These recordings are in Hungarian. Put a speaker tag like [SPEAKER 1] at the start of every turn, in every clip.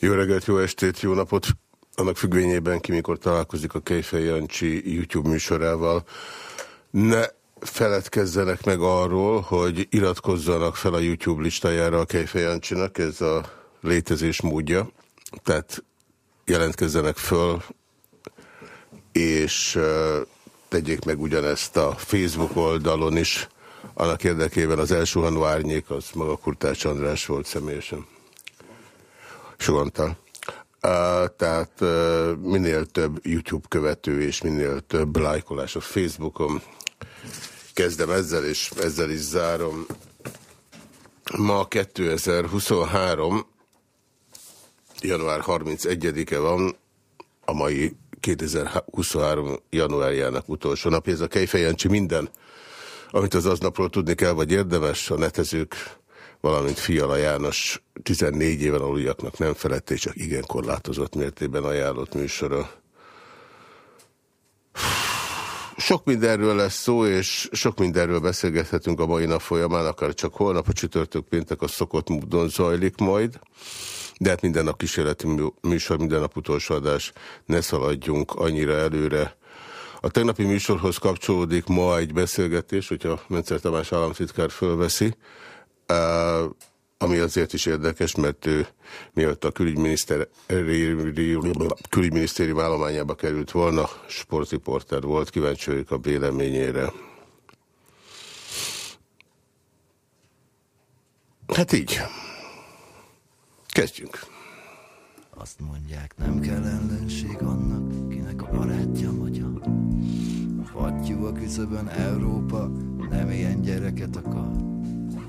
[SPEAKER 1] Jó reggelt, jó estét, jó napot! Annak függvényében ki mikor találkozik a Kejfej Jancsi YouTube műsorával. Ne feledkezzenek meg arról, hogy iratkozzanak fel a YouTube listájára a Kejfej Jancsinak, ez a létezés módja. Tehát jelentkezzenek föl, és tegyék meg ugyanezt a Facebook oldalon is. Annak érdekében az első árnyék az maga Kurtács András volt személyesen. Sogantal. Uh, tehát uh, minél több YouTube követő és minél több lájkolás a Facebookon. Kezdem ezzel, és ezzel is zárom. Ma 2023. január 31-e van, a mai 2023. januárjának utolsó napja. Ez a Kejfejancsi minden, amit az aznapról tudni kell, vagy érdemes, a netezők valamint Fiala János 14 éven aluljaknak nem felett, és csak igen korlátozott mértében ajánlott műsora. Sok mindenről lesz szó, és sok mindenről beszélgethetünk a mai nap folyamán, akár csak holnap, a csütörtök péntek a szokott módon zajlik majd. De hát minden nap kísérleti műsor, minden nap utolsó adás, ne szaladjunk annyira előre. A tegnapi műsorhoz kapcsolódik ma egy beszélgetés, hogyha Mencer Tamás államtitkár fölveszi, ami azért is érdekes, mert ő miatt a külügyminisztérium állományába került volna, sportriporter volt, kíváncsi vagyok a véleményére. Hát így. Kezdjünk.
[SPEAKER 2] Azt mondják, nem kell ellenség annak, kinek a barátja magyar. Fattyú a küszöbön Európa, nem ilyen gyereket akar.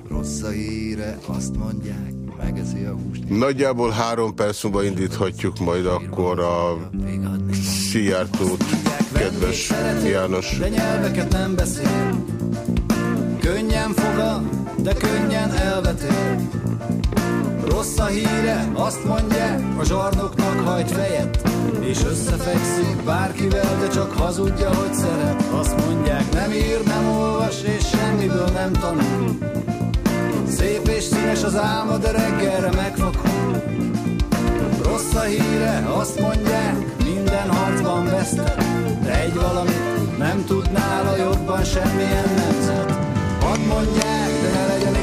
[SPEAKER 2] Rossz a híre, azt mondják, megeszi a húst.
[SPEAKER 1] Nagyjából három perc múlva indíthatjuk majd akkor a Szijjártót, kedves János.
[SPEAKER 2] De nyelveket nem beszél. Könnyen foga, de könnyen elvetél. Rossz a híre, azt mondják, a zsarnoknak hajt fejet És összefekszik bárkivel, de csak hazudja, hogy szeret Azt mondják, nem ír, nem olvas, és semmiből nem tanul Szép és színes az álma, de reggelre megfakul. Rossz a híre, azt mondják, minden harcban vesztett De egy valamit nem tud nála jobban semmilyen nemzet. Hadd mondják, de ne legyen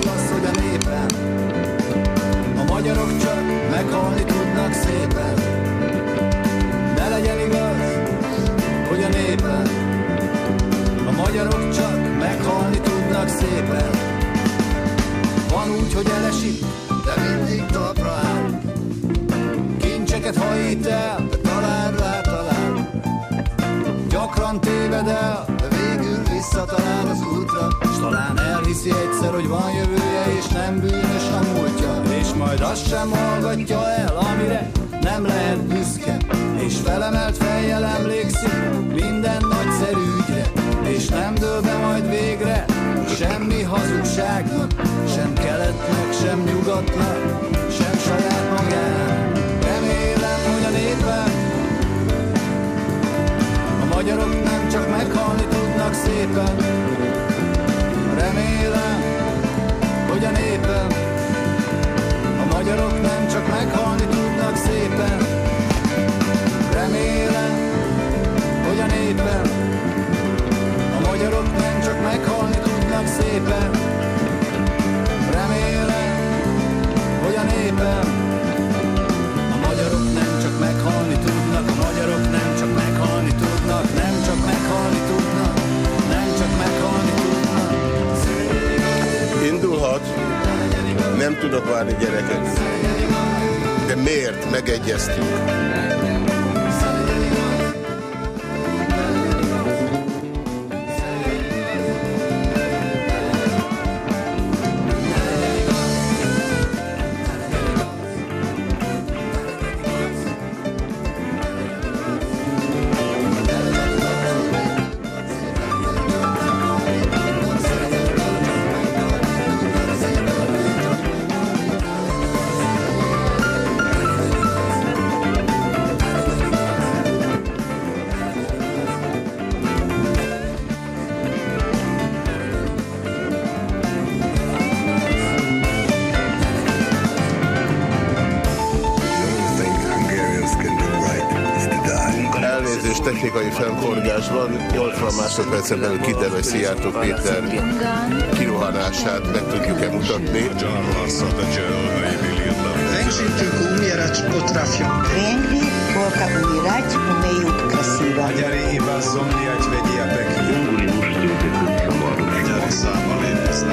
[SPEAKER 2] tudnak szépen Remélem, hogy a népem A magyarok nem csak meghalni tudnak A magyarok nem csak meghalni tudnak Nem csak meghalni tudnak Nem csak meghalni tudnak
[SPEAKER 1] Indulhat. Nem tudok várni gyerekek. De miért? Megegyeztünk. Technikai felforgásban 80 másodpercen belül kiderül, hogy Szijjártó Péter kirohanását meg tudjuk-e mutatni.
[SPEAKER 3] Węgrzy umierać potrafią.
[SPEAKER 4] Węgry wolka umierać umieją krasiwo.
[SPEAKER 3] Magyari iba zomliać vegyétek.
[SPEAKER 5] Unguri mustjegyeket zavaró.
[SPEAKER 3] Magyari számmal én ezt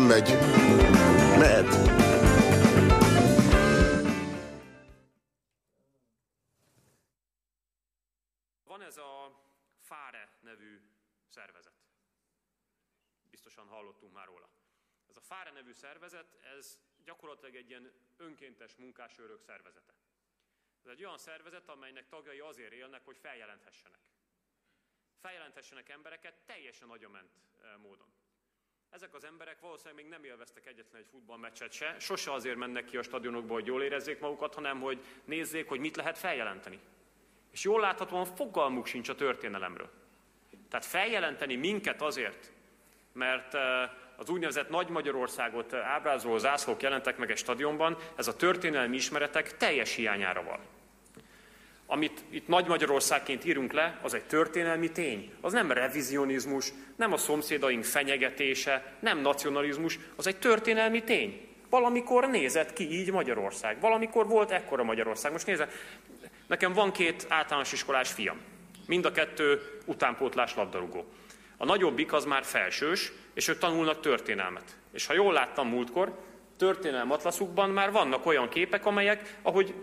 [SPEAKER 1] nem megy? Mehet.
[SPEAKER 6] Van ez a FÁRE nevű szervezet. Biztosan hallottunk már róla. Ez a FÁRE nevű szervezet, ez gyakorlatilag egy ilyen önkéntes munkásőrök szervezete. Ez egy olyan szervezet, amelynek tagjai azért élnek, hogy feljelenthessenek. Feljelenthessenek embereket teljesen agyament eh, módon. Ezek az emberek valószínűleg még nem élveztek egyetlen egy futballmeccset se, sose azért mennek ki a stadionokba, hogy jól érezzék magukat, hanem hogy nézzék, hogy mit lehet feljelenteni. És jól láthatóan fogalmuk sincs a történelemről. Tehát feljelenteni minket azért, mert eh, az úgynevezett Nagy Magyarországot ábrázoló zászlók jelentek meg egy stadionban, ez a történelmi ismeretek teljes hiányára van. Amit itt Nagy Magyarországként írunk le, az egy történelmi tény. Az nem revizionizmus, nem a szomszédaink fenyegetése, nem nacionalizmus, az egy történelmi tény. Valamikor nézett ki így Magyarország. Valamikor volt ekkora Magyarország. Most nézze, nekem van két általános iskolás fiam. Mind a kettő utánpótlás labdarúgó. A nagyobbik az már felsős, és ők tanulnak történelmet. És ha jól láttam múltkor, történelmi atlaszukban már vannak olyan képek, amelyek, ahogy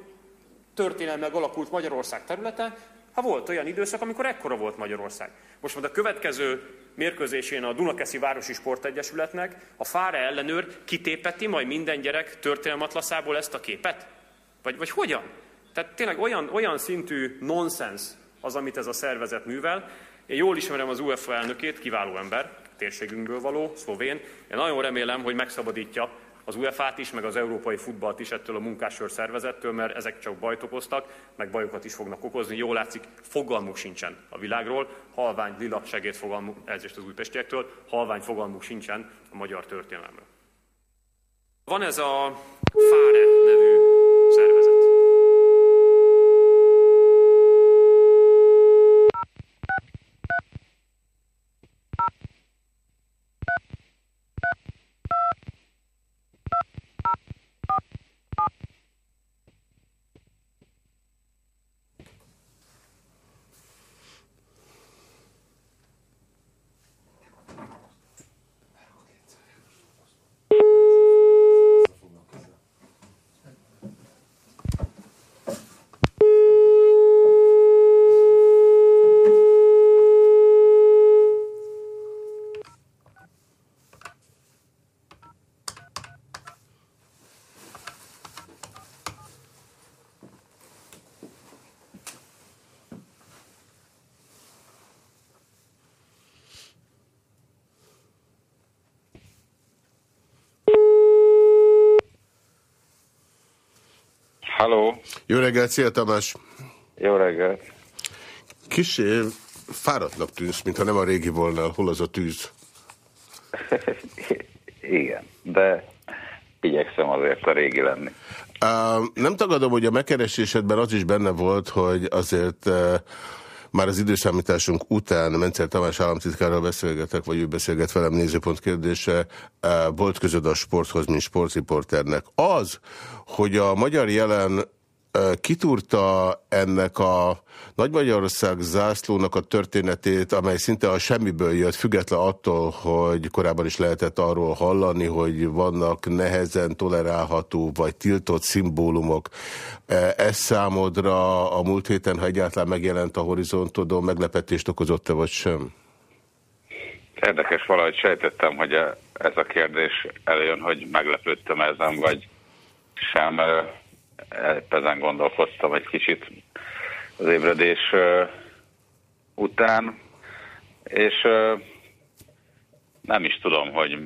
[SPEAKER 6] történelmileg alakult Magyarország területe, ha volt olyan időszak, amikor ekkora volt Magyarország. Most majd a következő mérkőzésén a Dunakeszi Városi Sportegyesületnek a Fára ellenőr kitépeti majd minden gyerek történelmi atlaszából ezt a képet? Vagy, vagy hogyan? Tehát tényleg olyan, olyan szintű nonsens az, amit ez a szervezet művel. Én jól ismerem az UEFA elnökét, kiváló ember, térségünkből való, szlovén. Én nagyon remélem, hogy megszabadítja az UEFA-t is, meg az európai futballt is ettől a munkásőr szervezettől, mert ezek csak bajt okoztak, meg bajokat is fognak okozni. Jól látszik, fogalmuk sincsen a világról, halvány lila segédfogalmuk, ezért az újpestiektől, halvány fogalmuk sincsen a magyar történelemről. Van ez a FÁRE nevű szervezet.
[SPEAKER 7] Halló,
[SPEAKER 1] Jó reggelt, szia Tamás!
[SPEAKER 7] jó reggelt.
[SPEAKER 1] Kicsi fáradtnak tűnsz, mintha nem a régi volna. Hol az a tűz?
[SPEAKER 7] Igen, de igyekszem azért a régi lenni.
[SPEAKER 1] Uh, nem tagadom, hogy a megkeresésedben az is benne volt, hogy azért uh, már az időszámításunk után Mencer Tamás államtitkárral beszélgetek, vagy ő beszélget velem nézőpont kérdése, uh, volt közöd a sporthoz, mint sportriporternek. Az, hogy a magyar jelen kitúrta ennek a Nagy Magyarország zászlónak a történetét, amely szinte a semmiből jött, független attól, hogy korábban is lehetett arról hallani, hogy vannak nehezen tolerálható vagy tiltott szimbólumok. Ez számodra a múlt héten, ha egyáltalán megjelent a horizontodon, meglepetést okozott-e vagy sem?
[SPEAKER 7] Érdekes, valahogy sejtettem, hogy ez a kérdés előjön, hogy meglepődtem ezen, vagy sem. Ezen gondolkoztam egy kicsit az ébredés után, és nem is tudom, hogy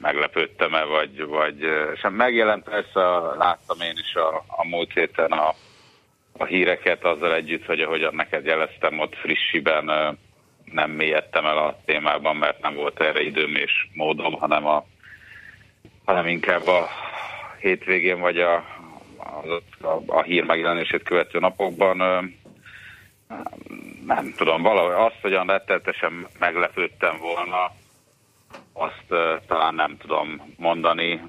[SPEAKER 7] meglepődtem-e, vagy, vagy sem megjelent, persze láttam én is a, a múlt héten a, a híreket azzal együtt, hogy ahogyan neked jeleztem, ott frissiben nem mélyedtem el a témában, mert nem volt erre időm és módom, hanem, a, hanem inkább a hétvégén vagy a, a, a, a hír megjelenését követő napokban nem tudom, valahogy azt, hogyan retteltesen meglepődtem volna, azt uh, talán nem tudom mondani,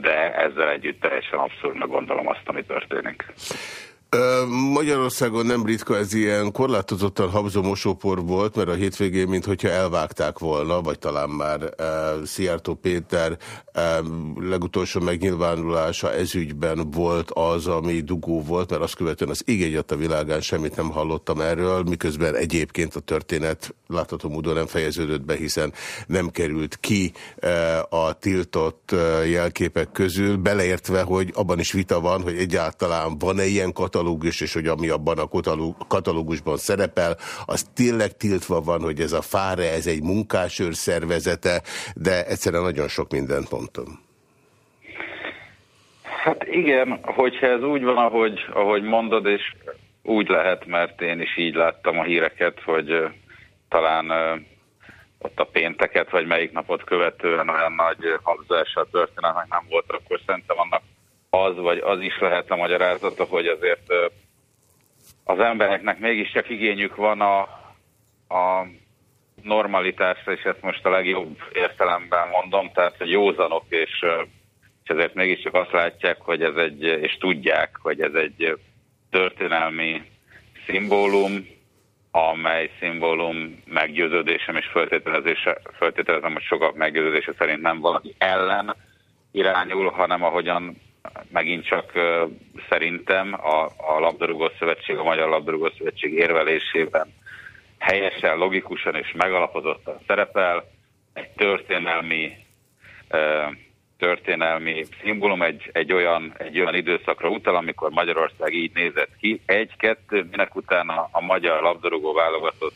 [SPEAKER 7] de ezzel együtt teljesen abszurdnak gondolom azt, ami történik.
[SPEAKER 1] Magyarországon nem ritka ez ilyen korlátozottan habzó mosópor volt, mert a hétvégén, mintha elvágták volna, vagy talán már uh, Szijjártó Péter uh, legutolsó megnyilvánulása ezügyben volt az, ami dugó volt, mert azt követően az ég a világán semmit nem hallottam erről, miközben egyébként a történet látható módon nem fejeződött be, hiszen nem került ki uh, a tiltott uh, jelképek közül, beleértve, hogy abban is vita van, hogy egyáltalán van-e ilyen katalógus, katalógus, és hogy ami abban a katalógusban szerepel, az tényleg tiltva van, hogy ez a fáre, ez egy munkásőr szervezete, de egyszerűen nagyon sok mindent mondtam.
[SPEAKER 7] Hát igen, hogyha ez úgy van, ahogy, ahogy mondod, és úgy lehet, mert én is így láttam a híreket, hogy talán ott a pénteket, vagy melyik napot követően olyan nagy habzása a történetnek nem volt, akkor szerintem annak az, vagy az is lehet a magyarázata, hogy azért az embereknek mégiscsak igényük van a, a normalitásra, és ezt most a legjobb értelemben mondom, tehát hogy józanok, és, és ezért mégiscsak azt látják, hogy ez egy, és tudják, hogy ez egy történelmi szimbólum, amely szimbólum meggyőződésem és feltételezése, feltételezem, hogy sokak meggyőződése szerint nem valaki ellen irányul, hanem ahogyan megint csak szerintem a, a Labdarúgó Szövetség, a Magyar Labdarúgó Szövetség érvelésében helyesen, logikusan és megalapozottan szerepel, egy történelmi történelmi szimbólum egy, egy, olyan, egy olyan időszakra utal, amikor Magyarország így nézett ki. Egy-kettő, minek utána a magyar labdarúgó válogatott,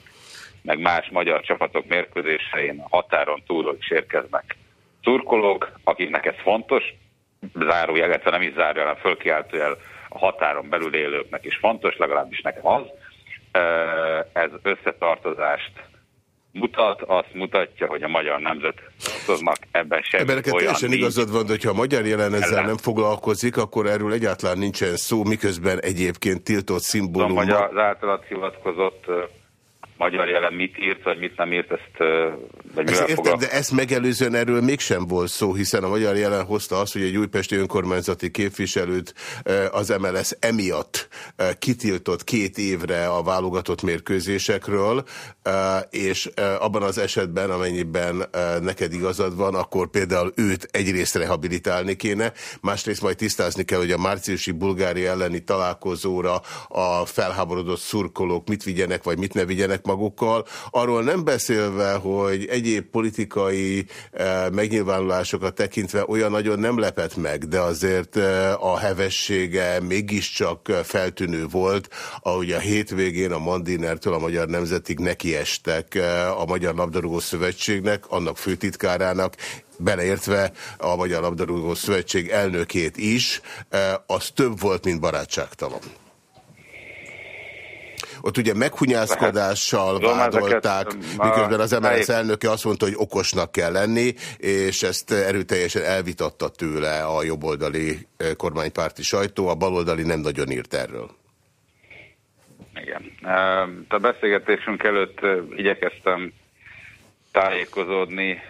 [SPEAKER 7] meg más magyar csapatok mérkőzésein határon túlról is érkeznek szurkolók, akiknek ez fontos, zárójel, illetve nem is zárójel, hanem fölkiáltójel a határon belül élőknek is fontos, legalábbis nekem az. Ez összetartozást mutat, azt mutatja, hogy a magyar nemzet tartoznak, ebben semmi
[SPEAKER 1] Ebben neked teljesen igazad van, hogyha a magyar jelen ezzel nem foglalkozik, akkor erről egyáltalán nincsen szó, miközben egyébként tiltott szimbólum.
[SPEAKER 7] Tudom, hogy az általad hivatkozott magyar jelen mit írt, vagy mit nem írt, ezt vagy
[SPEAKER 1] ezt értem, de ezt megelőzően erről mégsem volt szó, hiszen a magyar jelen hozta azt, hogy egy újpesti önkormányzati képviselőt az MLS emiatt kitiltott két évre a válogatott mérkőzésekről, és abban az esetben, amennyiben neked igazad van, akkor például őt egyrészt rehabilitálni kéne, másrészt majd tisztázni kell, hogy a márciusi bulgári elleni találkozóra a felháborodott szurkolók mit vigyenek, vagy mit ne vigyenek magukkal. Arról nem beszélve, hogy egyéb politikai eh, megnyilvánulásokat tekintve olyan nagyon nem lepett meg, de azért eh, a hevessége mégiscsak feltűnő volt, ahogy a hétvégén a Mandinertől a Magyar Nemzetig nekiestek eh, a Magyar Labdarúgó Szövetségnek, annak főtitkárának, beleértve a Magyar Labdarúgó Szövetség elnökét is, az több volt, mint barátságtalan. Ott ugye meghunyászkodással vádolták, miközben az MLS elnöke azt mondta, hogy okosnak kell lenni, és ezt erőteljesen elvitatta tőle a jobboldali kormánypárti sajtó, a baloldali nem nagyon írt erről.
[SPEAKER 7] Igen. A beszélgetésünk előtt igyekeztem tájékozódni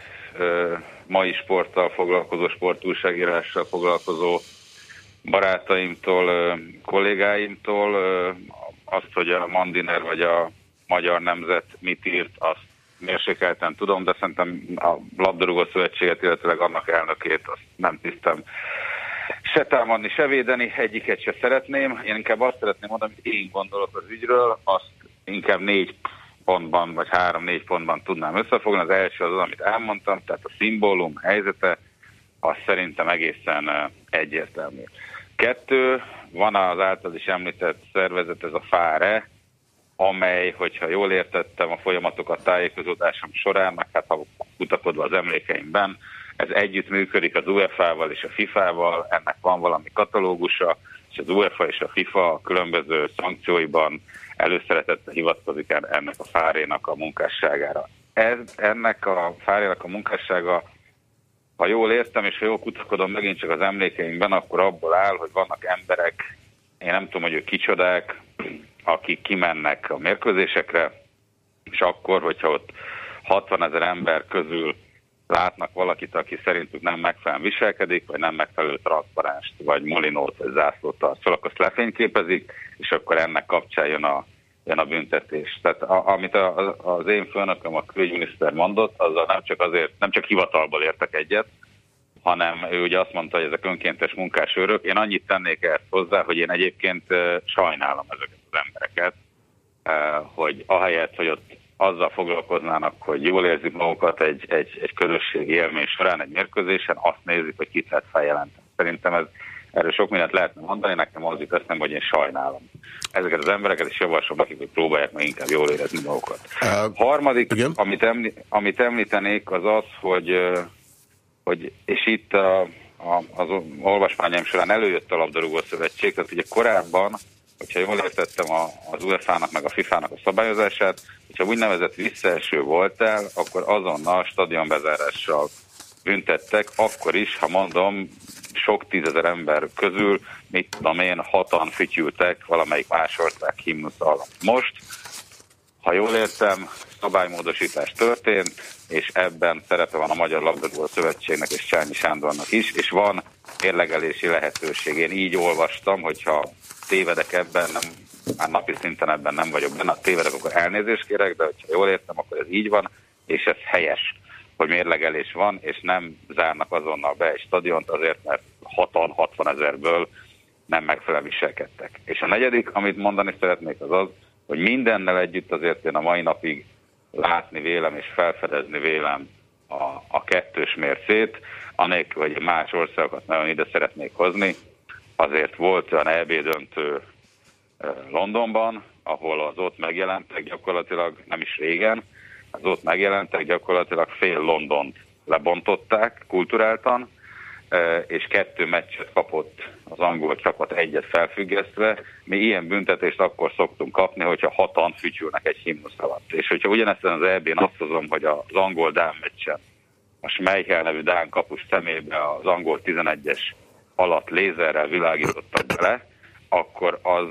[SPEAKER 7] mai sporttal foglalkozó, sportúságírással foglalkozó barátaimtól, kollégáimtól, azt, hogy a Mandiner vagy a Magyar Nemzet mit írt, azt mérsékelten tudom, de szerintem a labdarúgó szövetséget, illetve annak elnökét azt nem tisztem se támadni, se védeni, egyiket se szeretném. Én inkább azt szeretném mondani, hogy én gondolok az ügyről, azt inkább négy pontban, vagy három-négy pontban tudnám összefogni. Az első az az, amit elmondtam, tehát a szimbólum helyzete, az szerintem egészen eh, egyértelmű. Kettő, van az által is említett szervezet, ez a FÁRE, amely, hogyha jól értettem a folyamatokat tájékozódásom során, meg hát ha kutakodva az emlékeimben, ez együtt működik az UEFA-val és a FIFA-val, ennek van valami katalógusa, és az UEFA és a FIFA a különböző szankcióiban előszeretettel hivatkozik ennek a fárénak a munkásságára. Ez, ennek a fárénak a munkássága, ha jól értem, és ha jól kutakodom megint csak az emlékeimben, akkor abból áll, hogy vannak emberek, én nem tudom, hogy ők kicsodák, akik kimennek a mérkőzésekre, és akkor, hogyha ott 60 ezer ember közül látnak valakit, aki szerintük nem megfelelően viselkedik, vagy nem megfelelő transzparenst, vagy molinót, vagy zászlót tart akkor azt lefényképezik, és akkor ennek kapcsán jön a, jön a büntetés. Tehát a, amit a, az én főnököm, a külügyminiszter mondott, azzal nem csak azért, nem csak hivatalból értek egyet, hanem ő ugye azt mondta, hogy ezek önkéntes munkásőrök. Én annyit tennék ezt hozzá, hogy én egyébként sajnálom ezeket az embereket, hogy ahelyett, hogy ott azzal foglalkoznának, hogy jól érzik magukat egy, egy, egy közösségi élmény során, egy mérkőzésen, azt nézik, hogy kit lehet feljelenteni. Szerintem ez, erről sok mindent lehetne mondani, nekem az jut eszembe, hogy én sajnálom. Ezeket az embereket is javaslom nekik, hogy próbálják meg inkább jól érezni magukat. Uh, Harmadik, amit, emli, amit említenék, az az, hogy, hogy és itt a, a, az olvasmányom során előjött a labdarúgó szövetség, tehát ugye korábban hogyha jól értettem a, az UEFA-nak meg a FIFA-nak a szabályozását, hogyha úgynevezett visszaeső voltál, akkor azonnal stadionbezárással büntettek, akkor is, ha mondom, sok tízezer ember közül, mit tudom én, hatan fütyültek valamelyik más ország himnusz. Most, ha jól értem, szabálymódosítás történt, és ebben szerepe van a Magyar Labdarúgó Szövetségnek és Csányi Sándornak is, és van érlegelési lehetőség. Én így olvastam, hogyha tévedek ebben, nem, már napi szinten ebben nem vagyok benne, tévedek, akkor elnézést kérek, de ha jól értem, akkor ez így van, és ez helyes, hogy mérlegelés van, és nem zárnak azonnal be egy stadiont azért, mert 60-60 ezerből nem megfelelően viselkedtek. És a negyedik, amit mondani szeretnék, az az, hogy mindennel együtt azért én a mai napig látni vélem és felfedezni vélem a, a kettős mércét, anélkül, hogy más országokat nagyon ide szeretnék hozni, azért volt olyan EB döntő Londonban, ahol az ott megjelentek gyakorlatilag, nem is régen, az ott megjelentek gyakorlatilag fél Londont lebontották kulturáltan, és kettő meccset kapott az angol csapat egyet felfüggesztve. Mi ilyen büntetést akkor szoktunk kapni, hogyha hatan fütyülnek egy himnusz alatt. És hogyha ugyanezt az EB-n azt hozom, hogy az angol Dán meccsen a Schmeichel nevű Dán kapus szemébe az angol 11-es alatt lézerrel világítottak bele, akkor az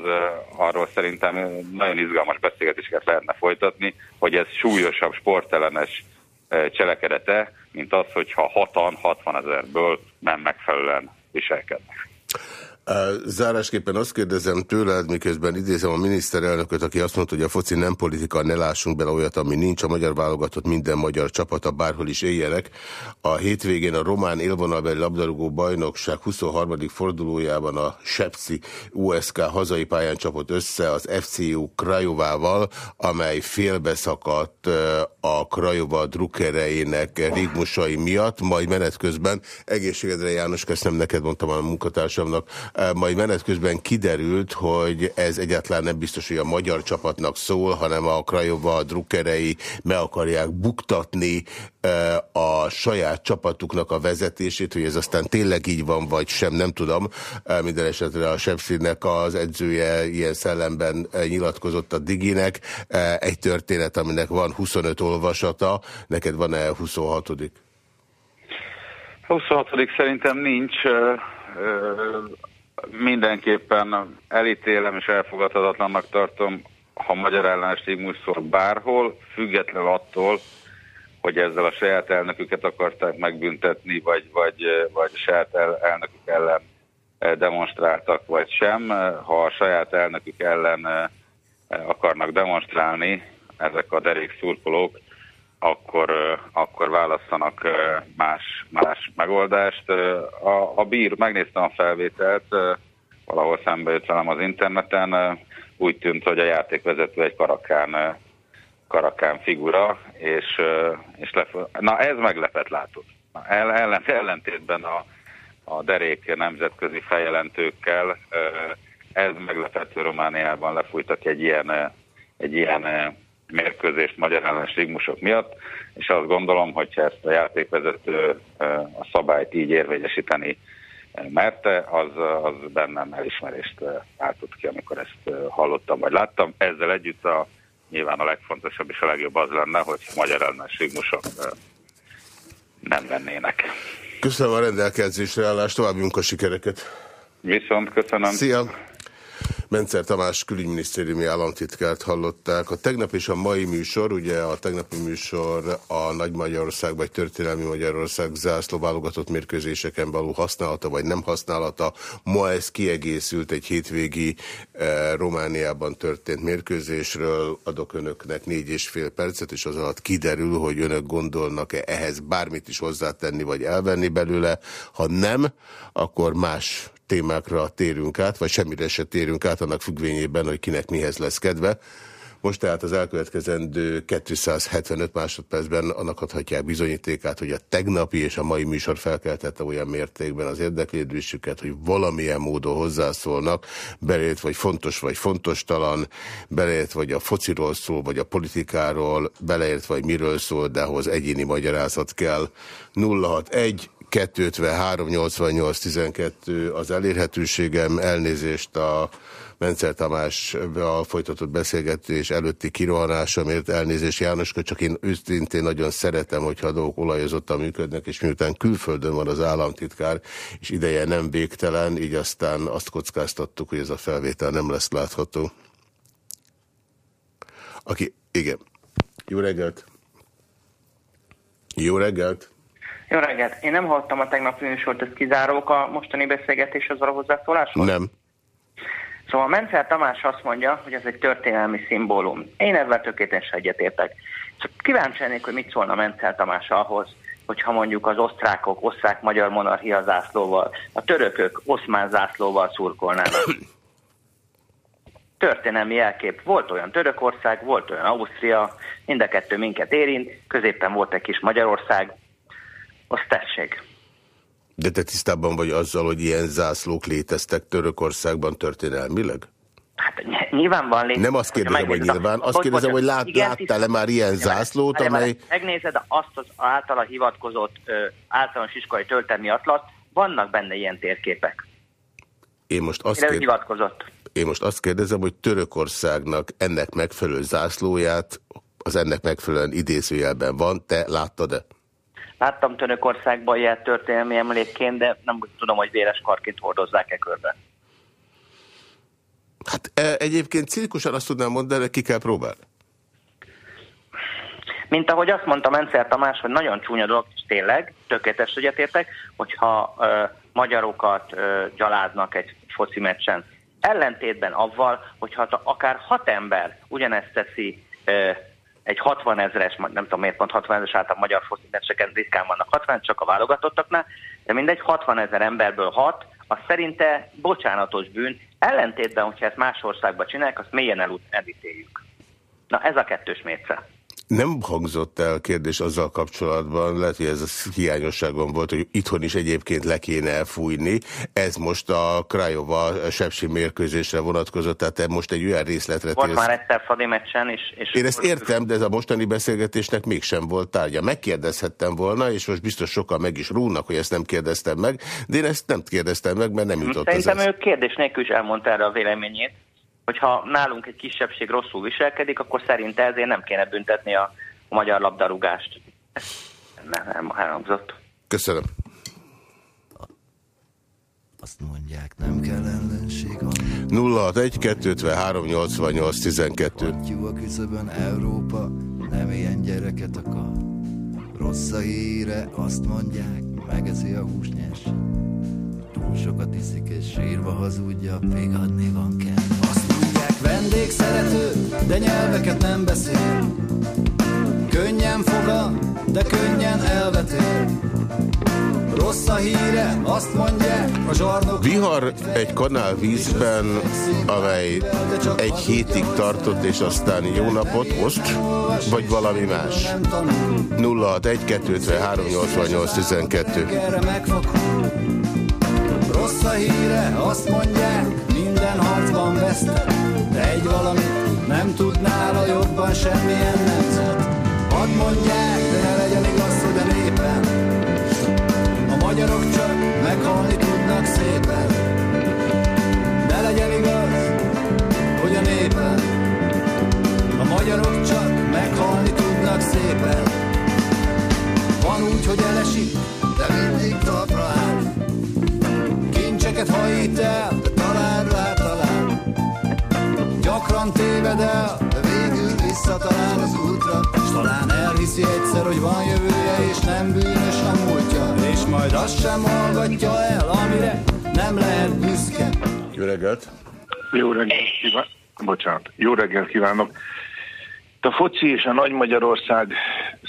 [SPEAKER 7] arról szerintem nagyon izgalmas beszélgetéseket lehetne folytatni, hogy ez súlyosabb sportellenes cselekedete, mint az, hogyha hatan 60 ezerből nem megfelelően viselkednek.
[SPEAKER 1] Zárásképpen azt kérdezem tőled, miközben idézem a miniszterelnököt, aki azt mondta, hogy a foci nem politika, ne lássunk bele olyat, ami nincs. A magyar válogatott minden magyar csapata, bárhol is éljenek. A hétvégén a román élvonalbeli labdarúgó bajnokság 23. fordulójában a Sepsi USK hazai pályán csapott össze az FCU Krajovával, amely félbeszakadt a Krajova drukkereinek rigmusai miatt, majd menet közben egészségedre János, köszönöm neked, mondtam a munkatársamnak, majd menet közben kiderült, hogy ez egyáltalán nem biztos, hogy a magyar csapatnak szól, hanem a Krajova drukkerei me akarják buktatni a saját csapatuknak a vezetését, hogy ez aztán tényleg így van, vagy sem, nem tudom. Minden esetre a Sepsinek az edzője ilyen szellemben nyilatkozott a Diginek. Egy történet, aminek van 25 olvasata, neked van-e 26
[SPEAKER 7] 26 szerintem nincs mindenképpen elítélem és elfogadhatatlannak tartom, ha magyar ellenes stigmus szól bárhol, függetlenül attól, hogy ezzel a saját elnöküket akarták megbüntetni, vagy, vagy, vagy a saját el, elnökük ellen eh, demonstráltak, vagy sem. Ha a saját elnökük ellen eh, akarnak demonstrálni ezek a derék szurkolók, akkor, akkor válasszanak más, más megoldást. A, a bír, megnéztem a felvételt, valahol szembe jött velem az interneten, úgy tűnt, hogy a játékvezető egy karakán, karakán figura, és, és lef... na ez meglepet látott. Ellen, ellentétben a, a derék nemzetközi feljelentőkkel, ez meglepető Romániában lefújtak egy ilyen egy ilyen mérkőzést magyar ellenes rigmusok miatt, és azt gondolom, hogy ezt a játékvezető a szabályt így érvényesíteni merte, az, az bennem elismerést váltott ki, amikor ezt hallottam vagy láttam. Ezzel együtt a, nyilván a legfontosabb és a legjobb az lenne, hogy magyar ellenes rigmusok nem vennének.
[SPEAKER 1] Köszönöm a rendelkezésre állást, további munkasikereket.
[SPEAKER 7] Viszont köszönöm.
[SPEAKER 1] Szia! Mencer Tamás külügyminisztériumi államtitkárt hallották. A tegnap és a mai műsor, ugye a tegnapi műsor a Nagy Magyarország vagy Történelmi Magyarország zászló válogatott mérkőzéseken való használata vagy nem használata. Ma ez kiegészült egy hétvégi eh, Romániában történt mérkőzésről. Adok önöknek négy és fél percet, és az alatt kiderül, hogy önök gondolnak-e ehhez bármit is hozzátenni vagy elvenni belőle. Ha nem, akkor más témákra térünk át, vagy semmire se térünk át, annak függvényében, hogy kinek mihez lesz kedve. Most tehát az elkövetkezendő 275 másodpercben annak adhatják bizonyítékát, hogy a tegnapi és a mai műsor felkeltette olyan mértékben az érdeklődésüket, hogy valamilyen módon hozzászólnak, belét vagy fontos vagy fontos talan, belét vagy a fociról szól, vagy a politikáról, beleért vagy miről szól, de ahhoz egyéni magyarázat kell. 061 253 88 12 az elérhetőségem, elnézést a Mencer Tamással folytatott beszélgetés előtti kirohanásomért, elnézést Jánoska, csak én őszintén nagyon szeretem, hogyha a dolgok olajozottan működnek, és miután külföldön van az államtitkár, és ideje nem végtelen, így aztán azt kockáztattuk, hogy ez a felvétel nem lesz látható. Aki, igen. Jó reggelt! Jó reggelt!
[SPEAKER 8] Jó reggelt! Én nem hallottam a tegnapi műsort, ez kizárók a mostani beszélgetéshez való hozzászóláshoz?
[SPEAKER 1] Nem.
[SPEAKER 8] Szóval Mencer Tamás azt mondja, hogy ez egy történelmi szimbólum. Én ezzel tökéletesen egyetértek. Csak kíváncsi lennék, hogy mit szólna Mencer Tamás ahhoz, hogyha mondjuk az osztrákok osztrák-magyar monarchia zászlóval, a törökök oszmán zászlóval szurkolnának. Történelmi jelkép. Volt olyan Törökország, volt olyan Ausztria, mind a kettő minket érint, középen volt egy kis Magyarország, azt tessék.
[SPEAKER 1] De te tisztában vagy azzal, hogy ilyen zászlók léteztek Törökországban történelmileg?
[SPEAKER 8] Hát nyilván van létezik.
[SPEAKER 1] Nem azt kérdezem, hogy nyilván, azt kérdezem, hogy lát, láttál-e már ilyen zászlót, amely...
[SPEAKER 8] Megnézed azt az általa hivatkozott ö, általános iskolai töltelmi atlat, vannak benne ilyen térképek.
[SPEAKER 1] Én most azt, kérd...
[SPEAKER 8] hivatkozott.
[SPEAKER 1] Én most azt kérdezem, hogy Törökországnak ennek megfelelő zászlóját, az ennek megfelelően idézőjelben van, te láttad-e?
[SPEAKER 8] Láttam Törökországban ilyet történelmi emlékként, de nem tudom, hogy véres karként hordozzák-e körbe.
[SPEAKER 1] Hát e, egyébként cirkusan azt tudnám mondani, hogy ki kell próbálni.
[SPEAKER 8] Mint ahogy azt mondta Mencer Tamás, hogy nagyon csúnya dolog, és tényleg, tökéletes egyetértek, hogyha ö, magyarokat ö, gyaláznak egy foci meccsen. Ellentétben avval, hogyha akár hat ember ugyanezt teszi ö, egy 60 ezeres, nem tudom miért pont 60 ezeres által magyar fosztításeken ritkán vannak 60, csak a válogatottaknál, de mindegy 60 ezer emberből 6, az szerinte bocsánatos bűn, ellentétben, hogyha ezt más országban csinálják, azt mélyen elítéljük. Na ez a kettős mérce.
[SPEAKER 1] Nem hangzott el kérdés azzal kapcsolatban, lehet, hogy ez a hiányosságon volt, hogy itthon is egyébként le kéne elfújni. Ez most a Krajova sepsi mérkőzésre vonatkozott, tehát te most egy olyan részletre
[SPEAKER 8] Volt térsz. már egyszer Fadi meccsen is. És
[SPEAKER 1] Én ezt értem, de ez a mostani beszélgetésnek mégsem volt tárgya. Megkérdezhettem volna, és most biztos sokan meg is rúnak, hogy ezt nem kérdeztem meg, de én ezt nem kérdeztem meg, mert nem jutott
[SPEAKER 8] Szerintem az ő kérdés nélkül is elmondta erre a véleményét hogyha nálunk egy kisebbség rosszul viselkedik, akkor szerinte ezért nem kéne büntetni a, a magyar labdarúgást. Nem, nem elhangzott.
[SPEAKER 1] Köszönöm.
[SPEAKER 2] Azt mondják, nem kell ellenség
[SPEAKER 1] 061 253 88 12
[SPEAKER 2] a küszöbön Európa nem ilyen gyereket akar. Rossz a híre, azt mondják, megeszi a húsnyes. Túl sokat iszik és sírva hazudja, még adni van kell. Azt Vendégszerető, de nyelveket nem beszél. Könnyen fogad, de könnyen elvetél. Rossz a híre, azt mondja a zsarnok
[SPEAKER 1] Vihar egy kanál vízben, amely egy hétig tartott, és aztán jó napot, most, vagy valami más? 061 253 88 12
[SPEAKER 2] Rossz a híre, azt mondják, minden harcban vesztek de egy valamit nem tudnál semmilyen nemzet. Hadd mondják, de ne legyen igaz, hogy a népen a magyarok csak meghalni tudnak szépen. Ne legyen igaz, hogy a népen a magyarok csak meghalni tudnak szépen. Van úgy, hogy elesik, de mindig talpra áll. Kincseket hajít el, téved el, végül visszatalál az útra. S talán elhiszi egyszer, hogy van jövője, és nem bűnös a múltja. És majd azt sem hallgatja el, amire nem lehet büszke.
[SPEAKER 1] Jó reggelt!
[SPEAKER 9] Jó reggelt kívánok. Bocsánat. Jó reggelt kívánok. A foci és a Nagy Magyarország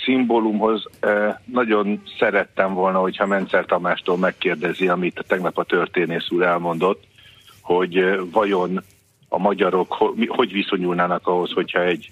[SPEAKER 9] szimbólumhoz eh, nagyon szerettem volna, hogyha Mencer Tamástól megkérdezi, amit tegnap a történész úr elmondott, hogy eh, vajon a magyarok hogy viszonyulnának ahhoz, hogyha egy,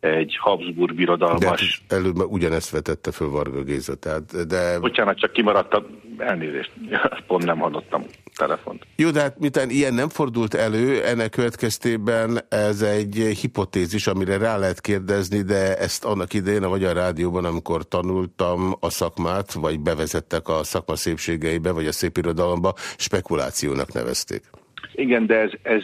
[SPEAKER 9] egy Habsburg
[SPEAKER 1] De hát
[SPEAKER 9] birodalmas...
[SPEAKER 1] előbb már ugyanezt vetette föl Varga Géza, tehát, de...
[SPEAKER 9] Bocsánat, csak kimaradt a elnézést. Pont nem hallottam telefont.
[SPEAKER 1] Jó, de hát miután ilyen nem fordult elő, ennek következtében ez egy hipotézis, amire rá lehet kérdezni, de ezt annak idején a Magyar Rádióban, amikor tanultam a szakmát, vagy bevezettek a szakma szépségeibe, vagy a szépirodalomba, spekulációnak nevezték.
[SPEAKER 9] Igen, de ez, ez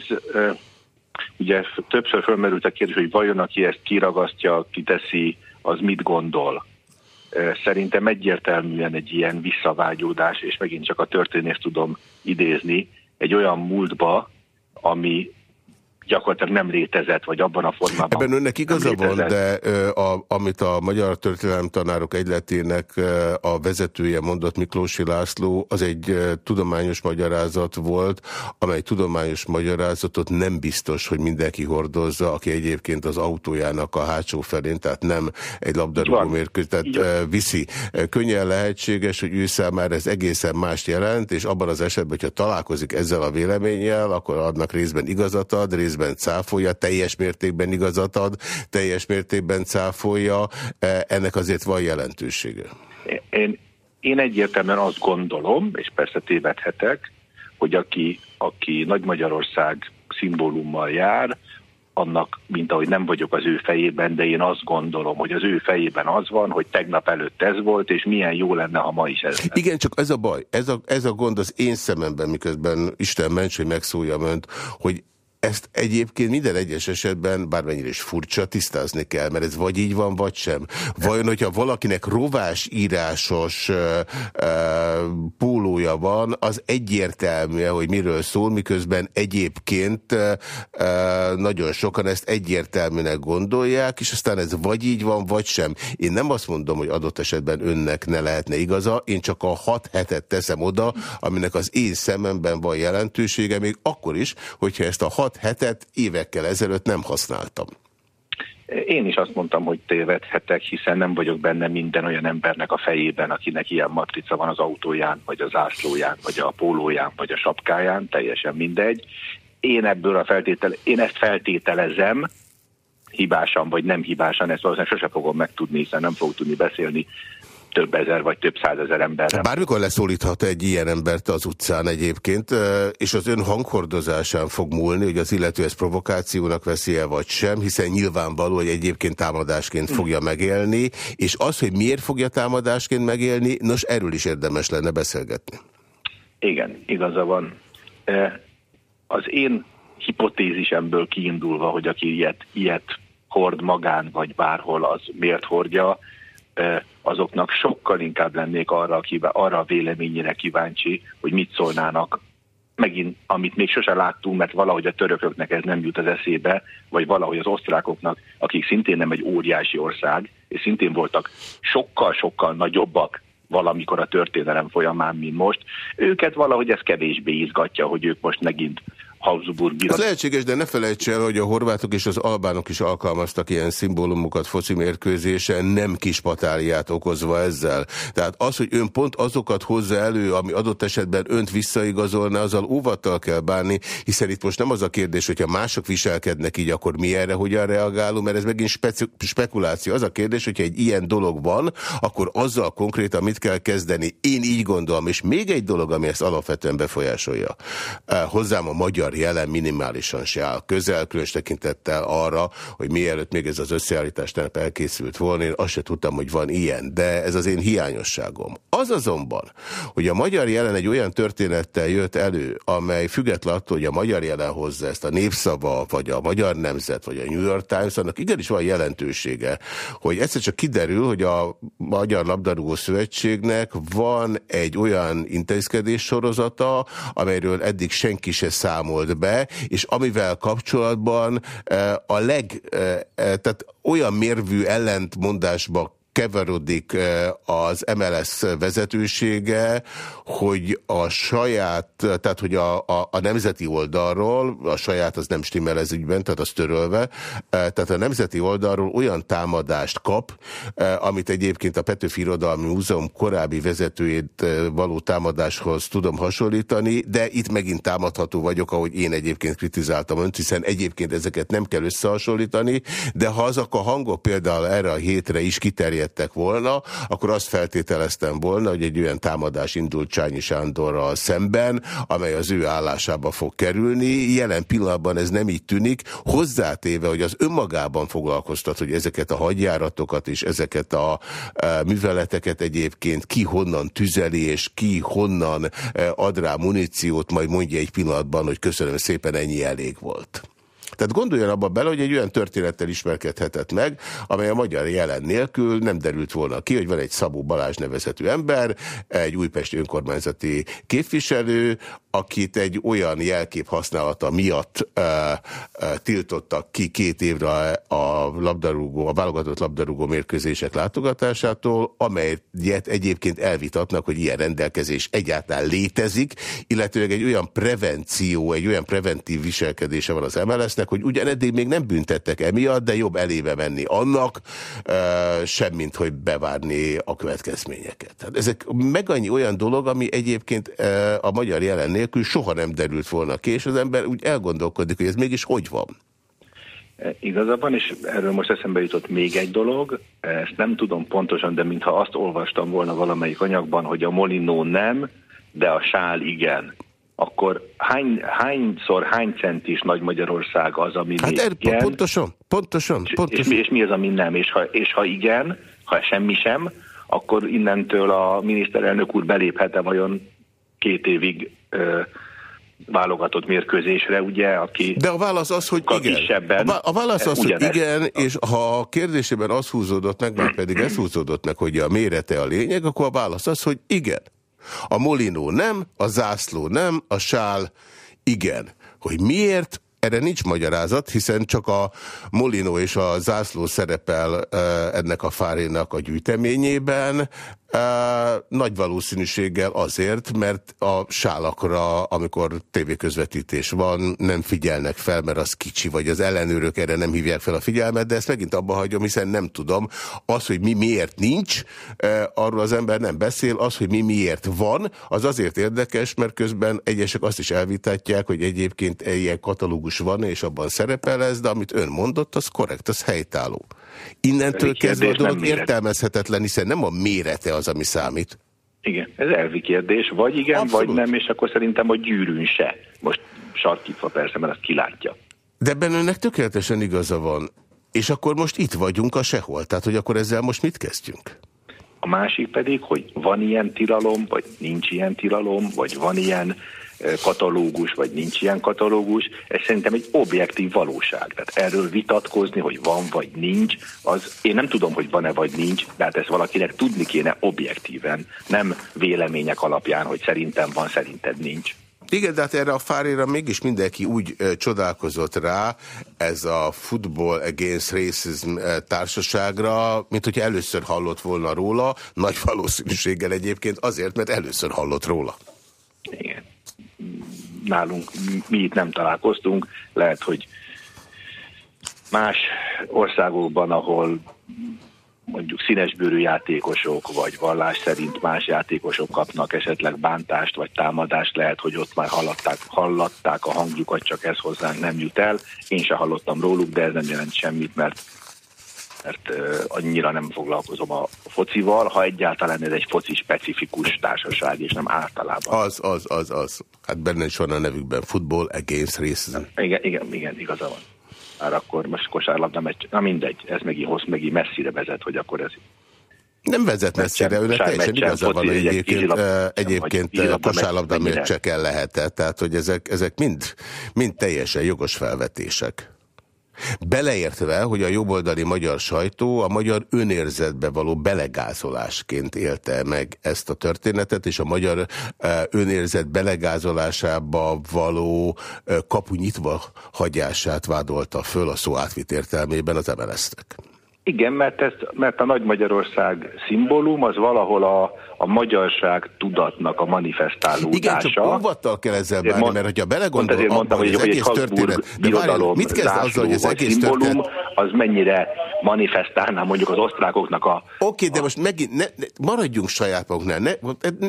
[SPEAKER 9] ugye többször fölmerült a kérdés, hogy vajon aki ezt kiragasztja, kiteszi, az mit gondol. Szerintem egyértelműen egy ilyen visszavágyódás, és megint csak a történést tudom idézni, egy olyan múltba, ami gyakorlatilag nem létezett, vagy abban a formában.
[SPEAKER 1] Ebben önnek igaza van, de a, amit a Magyar Történelem Tanárok Egyletének a vezetője mondott Miklósi László, az egy tudományos magyarázat volt, amely tudományos magyarázatot nem biztos, hogy mindenki hordozza, aki egyébként az autójának a hátsó felén, tehát nem egy labdarúgó
[SPEAKER 9] van.
[SPEAKER 1] mérkőzés, tehát
[SPEAKER 9] Így van.
[SPEAKER 1] ö, viszi. Könnyen lehetséges, hogy ő számára ez egészen mást jelent, és abban az esetben, hogyha találkozik ezzel a véleménnyel, akkor adnak részben igazat ad, részben cáfolja, teljes mértékben igazat ad, teljes mértékben cáfolja, E, ennek azért van jelentősége.
[SPEAKER 9] Én, én egyértelműen azt gondolom, és persze tévedhetek, hogy aki, aki Nagy Magyarország szimbólummal jár, annak, mint ahogy nem vagyok az ő fejében, de én azt gondolom, hogy az ő fejében az van, hogy tegnap előtt ez volt, és milyen jó lenne, ha ma is ez lenne.
[SPEAKER 1] Igen, csak ez a baj, ez a, ez a gond az én szememben, miközben Isten ments, hogy megszóljam önt, hogy ezt egyébként minden egyes esetben, bármennyire is furcsa, tisztázni kell, mert ez vagy így van, vagy sem. Vajon, hogyha valakinek rovás írásos pólója van, az egyértelmű, hogy miről szól, miközben egyébként uh, nagyon sokan ezt egyértelműnek gondolják, és aztán ez vagy így van, vagy sem. Én nem azt mondom, hogy adott esetben önnek ne lehetne igaza, én csak a hat hetet teszem oda, aminek az én szememben van jelentősége, még akkor is, hogyha ezt a hat hetet évekkel ezelőtt nem használtam.
[SPEAKER 9] Én is azt mondtam, hogy tévedhetek, hiszen nem vagyok benne minden olyan embernek a fejében, akinek ilyen matrica van az autóján, vagy az zászlóján, vagy a pólóján, vagy a sapkáján, teljesen mindegy. Én ebből a feltétel, én ezt feltételezem, hibásan vagy nem hibásan, ezt valószínűleg sose fogom megtudni, hiszen nem fogok tudni beszélni több ezer vagy több százezer emberrel.
[SPEAKER 1] Bármikor leszólíthat egy ilyen embert az utcán egyébként, és az ön hanghordozásán fog múlni, hogy az illető ezt provokációnak veszi el vagy sem, hiszen nyilvánvaló, hogy egyébként támadásként fogja megélni, és az, hogy miért fogja támadásként megélni, nos, erről is érdemes lenne beszélgetni.
[SPEAKER 9] Igen, igaza van. Az én hipotézisemből kiindulva, hogy aki ilyet, ilyet hord magán, vagy bárhol, az miért hordja, azoknak sokkal inkább lennék arra, a kívá- arra a véleményére kíváncsi, hogy mit szólnának megint, amit még sose láttunk, mert valahogy a törököknek ez nem jut az eszébe, vagy valahogy az osztrákoknak, akik szintén nem egy óriási ország, és szintén voltak sokkal-sokkal nagyobbak valamikor a történelem folyamán, mint most. Őket valahogy ez kevésbé izgatja, hogy ők most megint Habsburg
[SPEAKER 1] Ez lehetséges, de ne felejts el, hogy a horvátok és az albánok is alkalmaztak ilyen szimbólumokat foci mérkőzésen, nem kis patáliát okozva ezzel. Tehát az, hogy ön pont azokat hozza elő, ami adott esetben önt visszaigazolna, azzal óvattal kell bánni, hiszen itt most nem az a kérdés, hogyha mások viselkednek így, akkor mi erre hogyan reagálunk, mert ez megint speci- spekuláció. Az a kérdés, hogyha egy ilyen dolog van, akkor azzal konkrétan mit kell kezdeni. Én így gondolom, és még egy dolog, ami ezt alapvetően befolyásolja. Eh, Hozzám a magyar magyar jelen minimálisan se áll közel, különös tekintettel arra, hogy mielőtt még ez az összeállítás tegnap elkészült volna, én azt se tudtam, hogy van ilyen, de ez az én hiányosságom. Az azonban, hogy a magyar jelen egy olyan történettel jött elő, amely független attól, hogy a magyar jelen hozza ezt a népszava, vagy a magyar nemzet, vagy a New York Times, annak igenis van jelentősége, hogy egyszer csak kiderül, hogy a Magyar Labdarúgó Szövetségnek van egy olyan intézkedés sorozata, amelyről eddig senki se számolt be, és amivel kapcsolatban eh, a leg, eh, eh, tehát olyan mérvű ellentmondásba keverodik az MLS vezetősége, hogy a saját, tehát hogy a, a, a nemzeti oldalról, a saját az nem stimmel ez ügyben, tehát az törölve, tehát a nemzeti oldalról olyan támadást kap, amit egyébként a Petőfi Irodalmi Múzeum korábbi vezetőjét való támadáshoz tudom hasonlítani, de itt megint támadható vagyok, ahogy én egyébként kritizáltam önt, hiszen egyébként ezeket nem kell összehasonlítani, de ha azok a hangok például erre a hétre is kiterjed jöttek volna, akkor azt feltételeztem volna, hogy egy olyan támadás indult Csányi Sándorral szemben, amely az ő állásába fog kerülni. Jelen pillanatban ez nem így tűnik, hozzátéve, hogy az önmagában foglalkoztat, hogy ezeket a hadjáratokat és ezeket a e, műveleteket egyébként ki honnan tüzeli, és ki honnan e, ad rá muníciót, majd mondja egy pillanatban, hogy köszönöm szépen, ennyi elég volt. Tehát gondoljon abba bele, hogy egy olyan történettel ismerkedhetett meg, amely a magyar jelen nélkül nem derült volna ki, hogy van egy Szabó Balázs nevezetű ember, egy újpesti önkormányzati képviselő, akit egy olyan jelkép használata miatt uh, uh, tiltottak ki két évre a labdarúgó, a válogatott labdarúgó mérkőzések látogatásától, amelyet egyébként elvitatnak, hogy ilyen rendelkezés egyáltalán létezik, illetőleg egy olyan prevenció, egy olyan preventív viselkedése van az MLS-nek, hogy ugyan eddig még nem büntettek emiatt, de jobb elébe menni annak, semmint, hogy bevárni a következményeket. Tehát ezek meg annyi olyan dolog, ami egyébként a magyar jelen nélkül soha nem derült volna ki, és az ember úgy elgondolkodik, hogy ez mégis hogy van.
[SPEAKER 9] E, igazabban, és erről most eszembe jutott még egy dolog, ezt nem tudom pontosan, de mintha azt olvastam volna valamelyik anyagban, hogy a Molinó nem, de a sál igen akkor hány, hányszor, hány centis Nagy Magyarország az, ami
[SPEAKER 1] hát er, igen? Pontosan, pontosan, pontosan.
[SPEAKER 9] És, és mi az, ami nem? És ha, és ha igen, ha semmi sem, akkor innentől a miniszterelnök úr beléphet-e vajon két évig ö, válogatott mérkőzésre, ugye, aki...
[SPEAKER 1] De a válasz az, hogy igen. A, a válasz az, hogy igen, és ha a kérdésében az húzódott meg, már pedig ez húzódott meg, hogy a mérete a lényeg, akkor a válasz az, hogy igen. A molinó nem, a zászló nem, a sál igen. Hogy miért, erre nincs magyarázat, hiszen csak a Molino és a zászló szerepel ennek a fárénak a gyűjteményében, nagy valószínűséggel azért, mert a sálakra, amikor tévéközvetítés van, nem figyelnek fel, mert az kicsi, vagy az ellenőrök erre nem hívják fel a figyelmet, de ezt megint abba hagyom, hiszen nem tudom. Az, hogy mi miért nincs, arról az ember nem beszél, az, hogy mi miért van, az azért érdekes, mert közben egyesek azt is elvitatják, hogy egyébként ilyen katalógus van, és abban szerepel ez, de amit ön mondott, az korrekt, az helytálló. Innentől kezdve a dolog értelmezhetetlen, hiszen nem a mérete az, ami számít.
[SPEAKER 9] Igen, ez elvi kérdés, vagy igen, Abszolút. vagy nem, és akkor szerintem a gyűrűn se. Most sarkítva persze, mert azt kilátja.
[SPEAKER 1] De ebben önnek tökéletesen igaza van. És akkor most itt vagyunk a sehol. Tehát, hogy akkor ezzel most mit kezdjünk?
[SPEAKER 9] A másik pedig, hogy van ilyen tilalom, vagy nincs ilyen tilalom, vagy van ilyen katalógus, vagy nincs ilyen katalógus, ez szerintem egy objektív valóság. Tehát erről vitatkozni, hogy van vagy nincs, az én nem tudom, hogy van-e vagy nincs, de hát ezt valakinek tudni kéne objektíven, nem vélemények alapján, hogy szerintem van, szerinted nincs.
[SPEAKER 1] Igen, de hát erre a fáréra mégis mindenki úgy ö, csodálkozott rá, ez a Football Against Racism társaságra, mint hogyha először hallott volna róla, nagy valószínűséggel egyébként azért, mert először hallott róla.
[SPEAKER 9] Igen nálunk mi itt nem találkoztunk, lehet, hogy más országokban, ahol mondjuk színesbőrű játékosok, vagy vallás szerint más játékosok kapnak esetleg bántást, vagy támadást, lehet, hogy ott már hallatták, hallatták a hangjukat, csak ez hozzánk nem jut el. Én se hallottam róluk, de ez nem jelent semmit, mert mert annyira nem foglalkozom a focival, ha egyáltalán ez egy foci specifikus társaság, és nem általában.
[SPEAKER 1] Az, az, az, az. Hát benne is van a nevükben, Football Against Racism.
[SPEAKER 9] Igen, igen, igen, igaza van. Már akkor most kosárlabda meccs, na mindegy, ez megint hossz, megint messzire vezet, hogy akkor ez
[SPEAKER 1] nem vezet messzire, őnek teljesen igaza van, hogy egyébként, egyébként kosárlabda el lehetett. Tehát, hogy ezek, ezek mind, mind teljesen jogos felvetések. Beleértve, hogy a jobboldali magyar sajtó a magyar önérzetbe való belegázolásként élte meg ezt a történetet, és a magyar önérzet belegázolásába való kapu nyitva hagyását vádolta föl a szó átvit értelmében az emelesztek.
[SPEAKER 9] Igen, mert, ez, mert a Nagy Magyarország szimbólum az valahol a, a magyarság tudatnak a manifestálódása.
[SPEAKER 1] Igen, csak óvattal kell ezzel bánni, mond, mert hogyha belegondol abban, mondtam, hogy, hogy az egész történet... De várj, mit kezd azzal, hogy az egész történet...
[SPEAKER 9] az mennyire manifestálná mondjuk az osztrákoknak a...
[SPEAKER 1] Oké, okay, de most megint ne, ne, maradjunk saját magunknál, ne,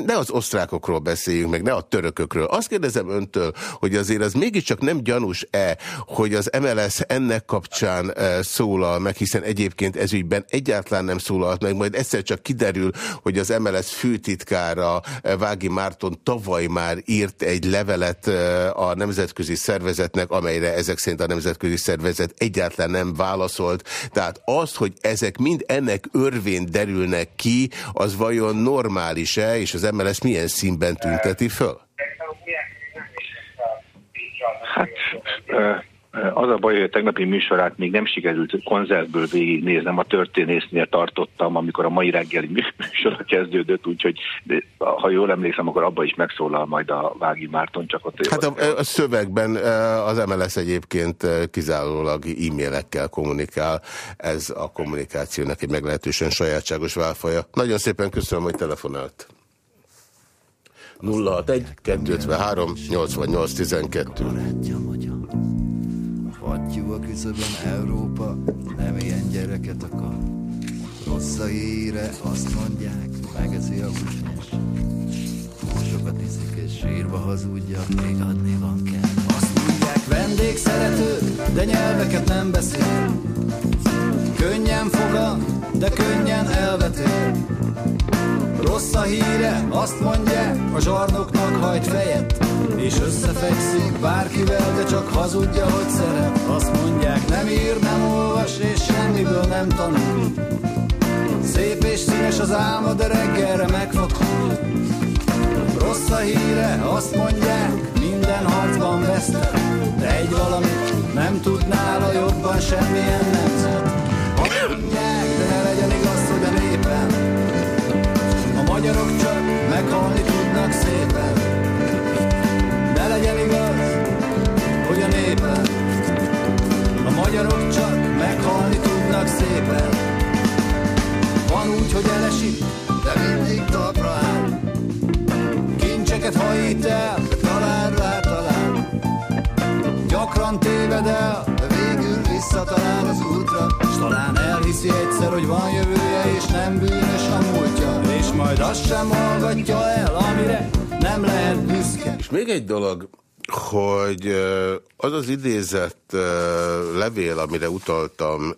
[SPEAKER 1] ne az osztrákokról beszéljünk, meg ne a törökökről. Azt kérdezem öntől, hogy azért az mégiscsak nem gyanús-e, hogy az MLS ennek kapcsán e, szólal meg, hiszen egyébként ezügyben egyáltalán nem szólalt meg, majd egyszer csak kiderül, hogy az MLS főtitkára eh, Vági Márton tavaly már írt egy levelet eh, a nemzetközi szervezetnek, amelyre ezek szerint a nemzetközi szervezet egyáltalán nem válaszolt. Tehát az, hogy ezek mind ennek örvén derülnek ki, az vajon normális-e, és az MLS milyen színben tünteti föl?
[SPEAKER 9] Hát az a baj, hogy a tegnapi műsorát még nem sikerült konzervből végignéznem, a történésznél tartottam, amikor a mai reggeli műsor kezdődött, úgyhogy ha jól emlékszem, akkor abba is megszólal majd a Vági Márton, csak ott...
[SPEAKER 1] Hát a, a szövegben az MLS egyébként kizárólag e-mailekkel kommunikál, ez a kommunikációnak egy meglehetősen sajátságos válfaja. Nagyon szépen köszönöm, hogy telefonált. 061 253 88 12
[SPEAKER 2] Fattyú a küszöbön Európa nem ilyen gyereket akar. Rossz a híre, azt mondják, megeszi a húsnyes. Sokat iszik és sírva hazudja, még adni van kell. Azt mondják, vendég szerető, de nyelveket nem beszél. Könnyen foga, de könnyen elvetél. Rossz a híre, azt mondja, a zsarnoknak hajt fejet És összefekszik bárkivel, de csak hazudja, hogy szeret. Azt mondják, nem ír, nem olvas, és semmiből nem tanul. Szép és színes az álma, de reggelre megfakul. Rossz a híre, azt mondják, minden harcban veszte De egy valamit nem tudnál a jobban semmilyen nemzet mondják, de igaz, hogy a népen magyarok csak meghalni tudnak szépen. Ne igaz, hogy a népen, a magyarok csak meghalni tudnak szépen. Van úgy, hogy elesik, de mindig talpra. Kincseket hajít el, talán rá talál. Gyakran elhiszi egyszer, hogy van jövője, és nem bűnös a múltja majd azt sem hallgatja el, amire nem lehet büszke.
[SPEAKER 1] És még egy dolog, hogy az az idézett levél, amire utaltam,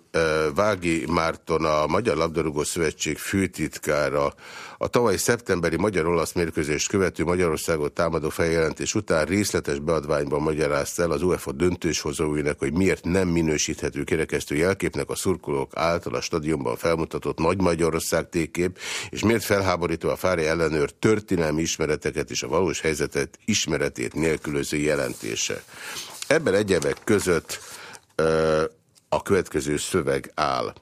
[SPEAKER 1] Vági Márton, a Magyar Labdarúgó Szövetség főtitkára, a tavalyi szeptemberi magyar-olasz mérkőzést követő Magyarországot támadó feljelentés után részletes beadványban magyarázta el az UEFA döntéshozóinak, hogy miért nem minősíthető kerekesztő jelképnek a szurkolók által a stadionban felmutatott Nagy Magyarország tékép, és miért felháborító a Fári ellenőr történelmi ismereteket és a valós helyzetet ismeretét nélkülöző jelentése. Ebben egyebek között ö, a következő szöveg áll.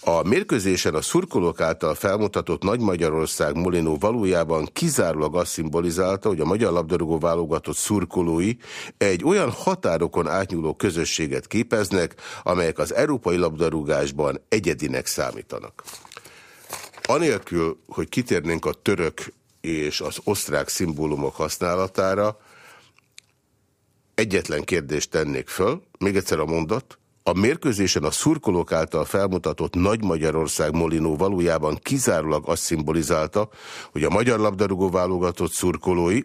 [SPEAKER 1] A mérkőzésen a szurkolók által felmutatott Nagy Magyarország Molinó valójában kizárólag azt szimbolizálta, hogy a magyar labdarúgó válogatott szurkolói egy olyan határokon átnyúló közösséget képeznek, amelyek az európai labdarúgásban egyedinek számítanak. Anélkül, hogy kitérnénk a török és az osztrák szimbólumok használatára, egyetlen kérdést tennék föl, még egyszer a mondat, a mérkőzésen a szurkolók által felmutatott Nagy Magyarország Molinó valójában kizárólag azt szimbolizálta, hogy a magyar labdarúgó válogatott szurkolói,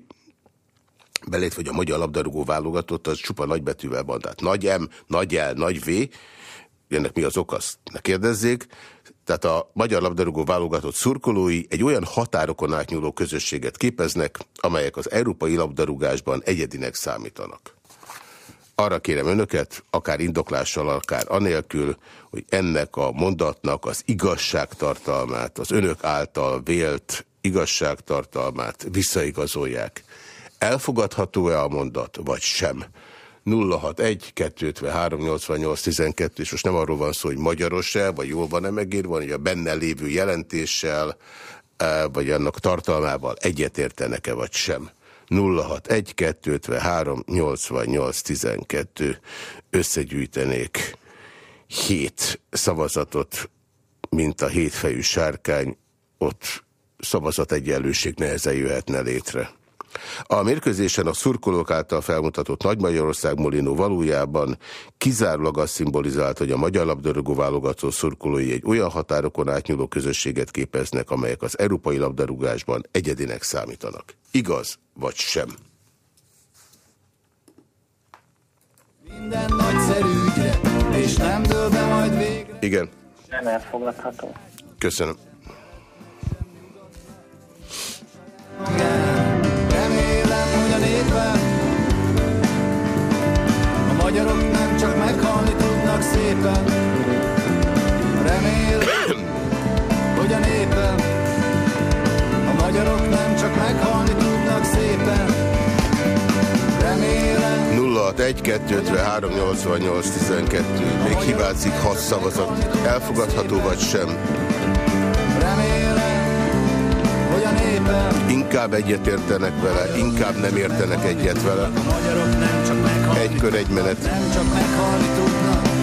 [SPEAKER 1] belét hogy a magyar labdarúgó válogatott, az csupa nagybetűvel van, tehát nagy M, nagy L, nagy V, ennek mi az ok, ne kérdezzék. Tehát a magyar labdarúgó válogatott szurkolói egy olyan határokon átnyúló közösséget képeznek, amelyek az európai labdarúgásban egyedinek számítanak. Arra kérem önöket, akár indoklással, akár anélkül, hogy ennek a mondatnak az igazságtartalmát, az önök által vélt igazságtartalmát visszaigazolják. Elfogadható-e a mondat, vagy sem? 061 253 88 12, és most nem arról van szó, hogy magyaros-e, vagy jól van-e megírva, hogy a benne lévő jelentéssel, eh, vagy annak tartalmával egyetértenek-e, vagy sem. 061 253 88 12 összegyűjtenék hét szavazatot, mint a hétfejű sárkány, ott szavazat egyenlőség nehezen jöhetne létre. A mérkőzésen a szurkolók által felmutatott Nagy Magyarország Molinó valójában kizárólag azt szimbolizált, hogy a magyar labdarúgó válogató szurkolói egy olyan határokon átnyúló közösséget képeznek, amelyek az európai labdarúgásban egyedinek számítanak. Igaz vagy sem?
[SPEAKER 2] Minden nagyszerű ügyre, és nem dől be majd végre.
[SPEAKER 1] Igen.
[SPEAKER 8] Nem elfogadható.
[SPEAKER 1] Köszönöm.
[SPEAKER 2] Remélem, magyarok nem csak meghalni tudnak szépen Remélem, hogy a népem A magyarok nem csak meghalni tudnak szépen Remélem
[SPEAKER 1] 061 253 88 12. Még hibázik 6 szavazat. Elfogadható vagy sem?
[SPEAKER 2] Remélem,
[SPEAKER 1] Inkább egyetértenek vele, inkább nem értenek egyet vele. Egy kör, egy menet.
[SPEAKER 2] Nem csak meghalni tudnak,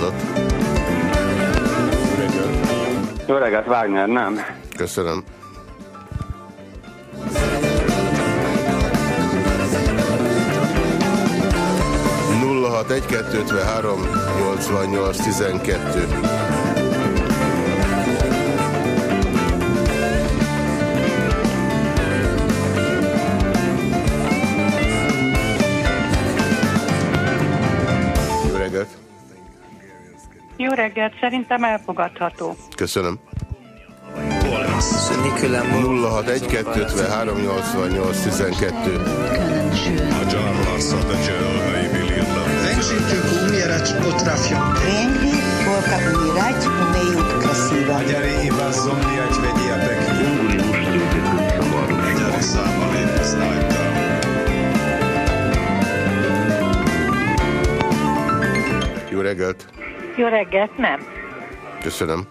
[SPEAKER 1] pályázat.
[SPEAKER 10] Jó reggelt, Wagner, nem?
[SPEAKER 1] Köszönöm. egy 253 88 12 reggelt,
[SPEAKER 11] szerintem elfogadható.
[SPEAKER 1] Köszönöm. 061 253 88 12
[SPEAKER 3] Ręcznikiem umierać potrafią.
[SPEAKER 4] Krengli volka umirać umeju krasiva.
[SPEAKER 3] Magyari vedia.
[SPEAKER 5] Unguri mušti utekli sa moru.
[SPEAKER 3] Magyari számmal ébresztáltam.
[SPEAKER 1] Jó reggelt!
[SPEAKER 11] Jó reggelt, nem.
[SPEAKER 1] Köszönöm.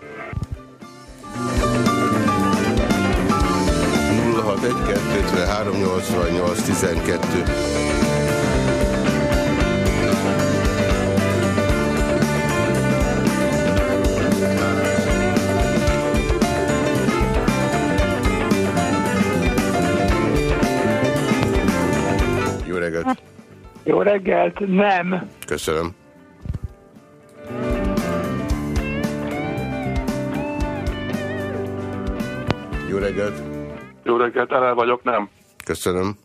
[SPEAKER 1] 061 253 88 12 Jó reggelt!
[SPEAKER 10] Jó reggelt, nem.
[SPEAKER 1] Köszönöm. Jó reggelt!
[SPEAKER 10] Jó reggelt, elel vagyok, nem.
[SPEAKER 1] Köszönöm.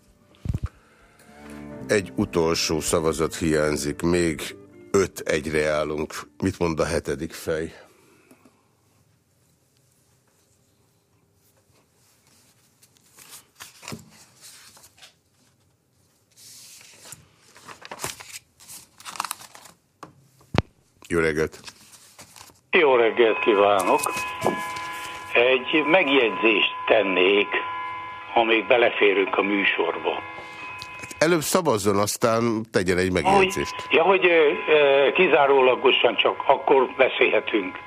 [SPEAKER 1] Egy utolsó szavazat hiányzik, még öt egyre állunk. Mit mond a hetedik fej? Jó reggelt!
[SPEAKER 12] Jó reggelt kívánok! Egy megjegyzést tennék, ha még beleférünk a műsorba.
[SPEAKER 1] Előbb szavazzon, aztán tegyen egy megjegyzést.
[SPEAKER 12] Hogy, ja, hogy ö, ö, kizárólagosan csak akkor beszélhetünk,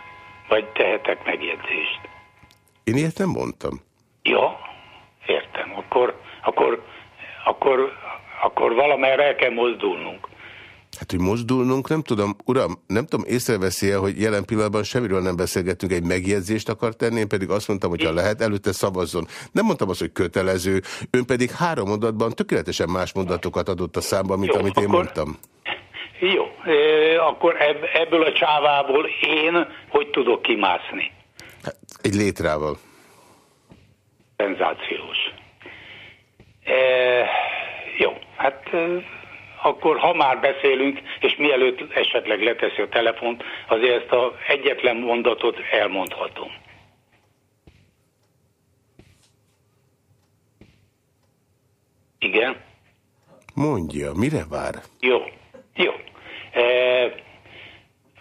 [SPEAKER 12] vagy tehetek megjegyzést.
[SPEAKER 1] Én ilyet nem mondtam.
[SPEAKER 12] Ja, értem. Akkor, akkor, akkor, akkor valamerre el kell mozdulnunk.
[SPEAKER 1] Hát, hogy mozdulnunk, nem tudom, uram, nem tudom, észreveszi -e, hogy jelen pillanatban semmiről nem beszélgetünk, egy megjegyzést akar tenni, én pedig azt mondtam, hogy ha lehet, előtte szavazzon. Nem mondtam azt, hogy kötelező, ön pedig három mondatban tökéletesen más mondatokat adott a számba, mint
[SPEAKER 12] Jó,
[SPEAKER 1] amit én
[SPEAKER 12] akkor-
[SPEAKER 1] mondtam.
[SPEAKER 12] Jó, akkor ebb, ebből a csávából én hogy tudok kimászni?
[SPEAKER 1] Egy létrával.
[SPEAKER 12] Szenzációs. E, jó, hát akkor ha már beszélünk, és mielőtt esetleg leteszi a telefont, azért ezt a egyetlen mondatot elmondhatom. Igen?
[SPEAKER 1] Mondja, mire vár?
[SPEAKER 12] Jó, jó. E,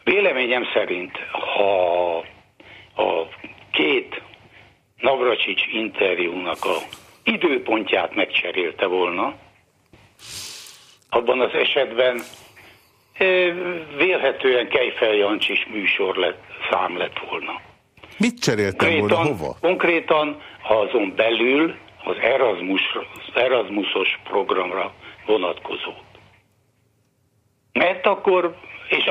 [SPEAKER 12] véleményem szerint, ha a két Navracsics interjúnak a időpontját megcserélte volna, abban az esetben vélhetően Kejfel Jancsis műsor lett, szám lett volna.
[SPEAKER 1] Mit cseréltem volna,
[SPEAKER 12] Konkrétan,
[SPEAKER 1] hova?
[SPEAKER 12] konkrétan azon belül az Erasmus, az Erasmusos programra vonatkozót. Mert akkor, és,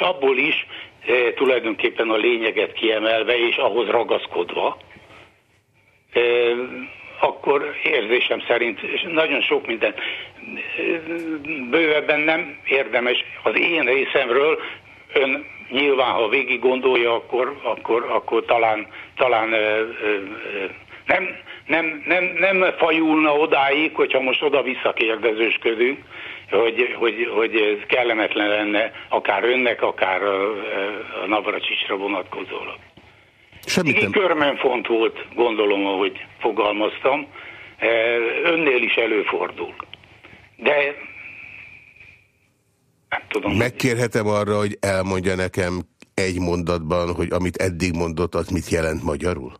[SPEAKER 12] abból is e, tulajdonképpen a lényeget kiemelve és ahhoz ragaszkodva, e, akkor érzésem szerint nagyon sok minden bővebben nem érdemes az én részemről ön nyilván, ha végig gondolja, akkor, akkor, akkor talán, talán ö, ö, nem, nem, nem, nem fajulna odáig, hogyha most oda-vissza kérdezősködünk, hogy, hogy, hogy ez kellemetlen lenne akár önnek, akár a, a Navracsicsra vonatkozólag.
[SPEAKER 1] Semmit nem.
[SPEAKER 12] körmenfont volt, gondolom, ahogy fogalmaztam. Önnél is előfordul. De
[SPEAKER 1] Megkérhetem arra, hogy elmondja nekem egy mondatban, hogy amit eddig mondott, az mit jelent magyarul?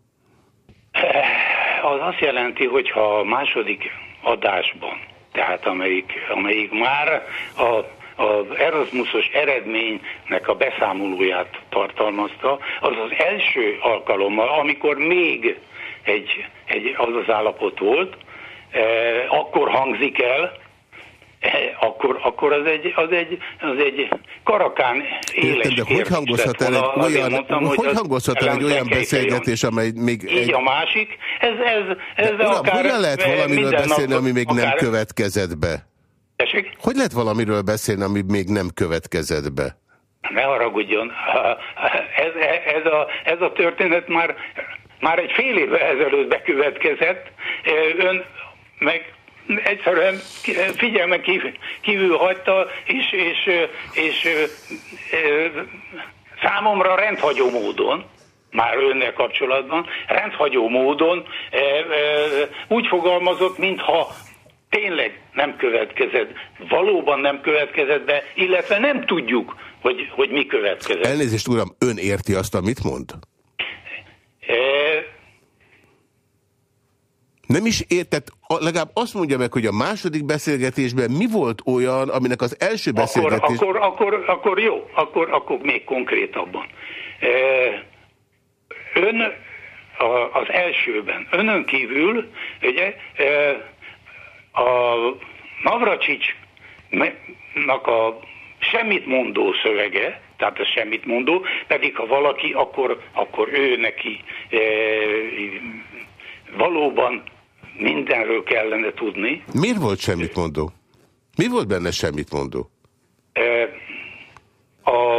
[SPEAKER 12] az azt jelenti, hogy ha a második adásban, tehát amelyik, amelyik már a, az Erasmusos eredménynek a beszámolóját tartalmazta, az az első alkalommal, amikor még egy, egy az az állapot volt, eh, akkor hangzik el, eh, akkor, akkor az egy, az egy, az egy karakán éles
[SPEAKER 1] Értem, de hogy hangozhat el egy
[SPEAKER 12] Azért
[SPEAKER 1] olyan,
[SPEAKER 12] mondtam,
[SPEAKER 1] hogy
[SPEAKER 12] az
[SPEAKER 1] hangozhat el egy olyan beszélgetés, amely még
[SPEAKER 12] így
[SPEAKER 1] egy...
[SPEAKER 12] a másik, ez, ez, ez
[SPEAKER 1] De,
[SPEAKER 12] akár
[SPEAKER 1] hogyan lehet
[SPEAKER 12] eh,
[SPEAKER 1] valamiről beszélni, ami még nem
[SPEAKER 12] akár-
[SPEAKER 1] következett be?
[SPEAKER 12] Tessék?
[SPEAKER 1] Hogy lehet valamiről beszélni, ami még nem következett be?
[SPEAKER 12] Ne haragudjon, ez, ez, a, ez a történet már, már egy fél évvel ezelőtt bekövetkezett, ön meg egyszerűen figyelme kívül, kívül hagyta, és, és, és, és számomra rendhagyó módon, már önnel kapcsolatban, rendhagyó módon úgy fogalmazott, mintha tényleg nem következett, valóban nem következett be, illetve nem tudjuk, hogy, hogy mi következett.
[SPEAKER 1] Elnézést, uram, ön érti azt, amit mond? Nem is értett, legalább azt mondja meg, hogy a második beszélgetésben mi volt olyan, aminek az első
[SPEAKER 12] akkor,
[SPEAKER 1] beszélgetés...
[SPEAKER 12] akkor, akkor, akkor jó, akkor, akkor még konkrétabban. Ön az elsőben, önön kívül, ugye, a Navracsicsnak a semmit mondó szövege, tehát a semmit mondó, pedig ha valaki, akkor, akkor ő neki e, valóban mindenről kellene tudni.
[SPEAKER 1] Miért volt semmit mondó? Mi volt benne semmit mondó?
[SPEAKER 12] A,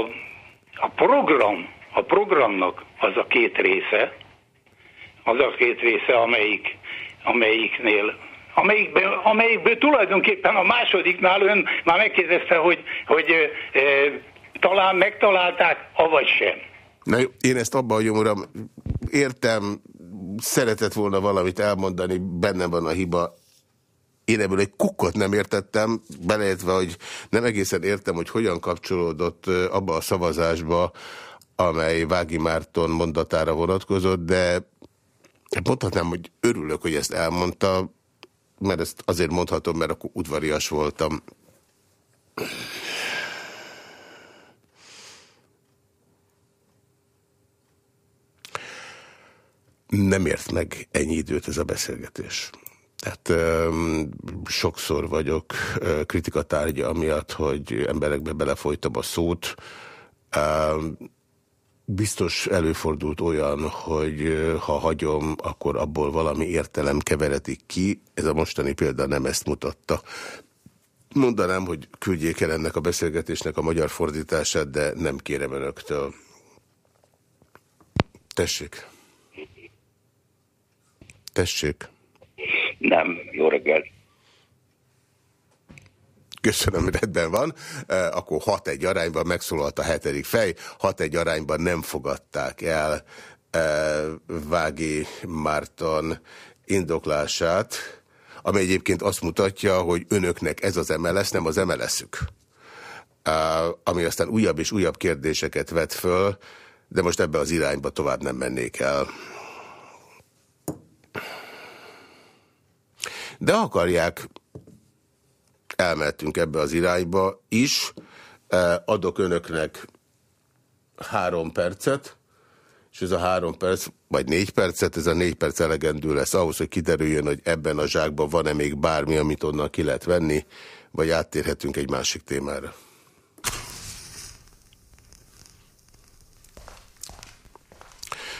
[SPEAKER 12] a program, a programnak az a két része, az a két része, amelyik, amelyiknél amelyikből, amelyikből tulajdonképpen a másodiknál ön már megkérdezte, hogy, hogy e, talán megtalálták, avagy sem.
[SPEAKER 1] Na jó, én ezt abban hagyom, uram, értem, szeretett volna valamit elmondani, bennem van a hiba. Én ebből egy kukkot nem értettem, beleértve, hogy nem egészen értem, hogy hogyan kapcsolódott abba a szavazásba, amely Vági Márton mondatára vonatkozott, de mondhatnám, hogy örülök, hogy ezt elmondta, mert ezt azért mondhatom, mert akkor udvarias voltam. Nem ért meg ennyi időt ez a beszélgetés. Tehát um, sokszor vagyok uh, kritikatárgya amiatt, hogy emberekbe belefolytam a szót. Um, biztos előfordult olyan, hogy ha hagyom, akkor abból valami értelem keveredik ki. Ez a mostani példa nem ezt mutatta. Mondanám, hogy küldjék el ennek a beszélgetésnek a magyar fordítását, de nem kérem önöktől. Tessék. Tessék.
[SPEAKER 13] Nem, jó reggelt.
[SPEAKER 1] Köszönöm, rendben van. E, akkor 6-1 arányban megszólalt a hetedik fej, 6-1 arányban nem fogadták el e, Vági Márton indoklását, ami egyébként azt mutatja, hogy önöknek ez az MLS, nem az MLS-ük. E, ami aztán újabb és újabb kérdéseket vet föl, de most ebbe az irányba tovább nem mennék el. De akarják, elmentünk ebbe az irányba is. Adok önöknek három percet, és ez a három perc, vagy négy percet, ez a négy perc elegendő lesz ahhoz, hogy kiderüljön, hogy ebben a zsákban van-e még bármi, amit onnan ki lehet venni, vagy áttérhetünk egy másik témára.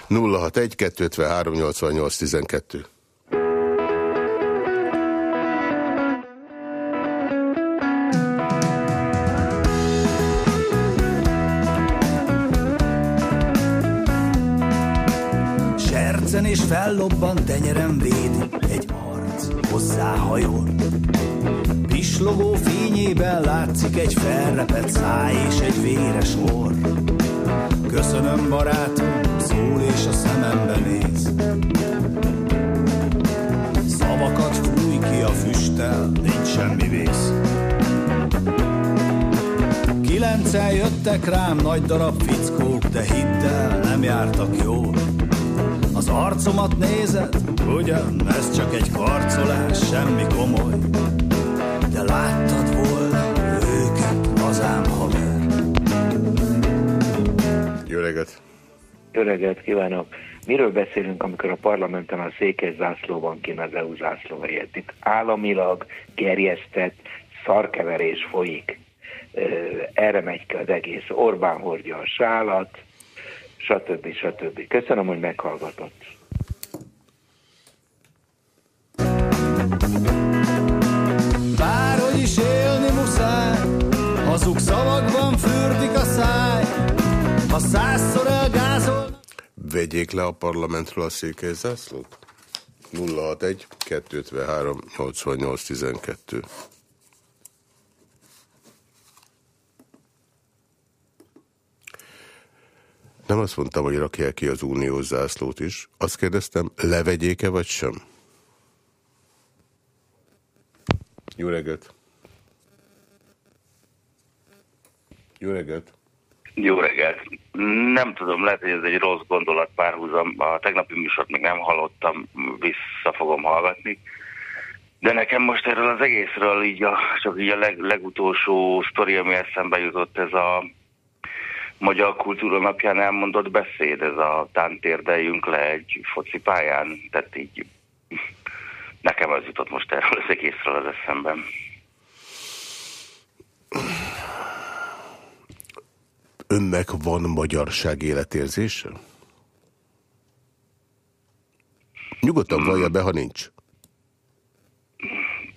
[SPEAKER 1] nulla hat egy kettő tizenkettő.
[SPEAKER 2] ezen és fellobban tenyerem védi egy arc hozzáhajol. Pislogó fényében látszik egy felrepet száj és egy véres orr. Köszönöm barátom, szól és a szemembe néz. Szavakat fúj ki a füsttel, nincs semmi vész. Kilencen jöttek rám nagy darab fickók, de hiddel nem jártak jól. Az arcomat nézed, ugyan ez csak egy karcolás, semmi komoly. De láttad volna őket, hazám haver.
[SPEAKER 1] Jó reggelt!
[SPEAKER 14] Jó reggelt kívánok! Miről beszélünk, amikor a parlamenten a székes zászló van kín az EU zászló helyett? Itt államilag gerjesztett szarkeverés folyik. Erre megy ki az egész. Orbán hordja a sálat, stb. stb. Köszönöm, hogy meghallgatott.
[SPEAKER 2] Bárhogy is élni muszáj, hazug szavakban fürdik a száj. Ha százszor elgázol,
[SPEAKER 1] Vegyék le a parlamentről a székely zászlót. 061 253 88 12. Nem azt mondtam, hogy rakják ki az uniós zászlót is. Azt kérdeztem, levegyék-e vagy sem? Jó reggelt! Jó reggelt!
[SPEAKER 13] Jó reggelt. Nem tudom, lehet, hogy ez egy rossz gondolat párhuzam. A tegnapi műsort még nem hallottam, vissza fogom hallgatni. De nekem most erről az egészről így a, csak így a leg, legutolsó sztori, ami eszembe jutott, ez a Magyar Kultúra napján elmondott beszéd, ez a tántérdeljünk le egy focipályán, tehát így nekem az jutott most erről az egészről az eszemben.
[SPEAKER 1] Önnek van magyarság életérzése? Nyugodtan vallja be, ha nincs.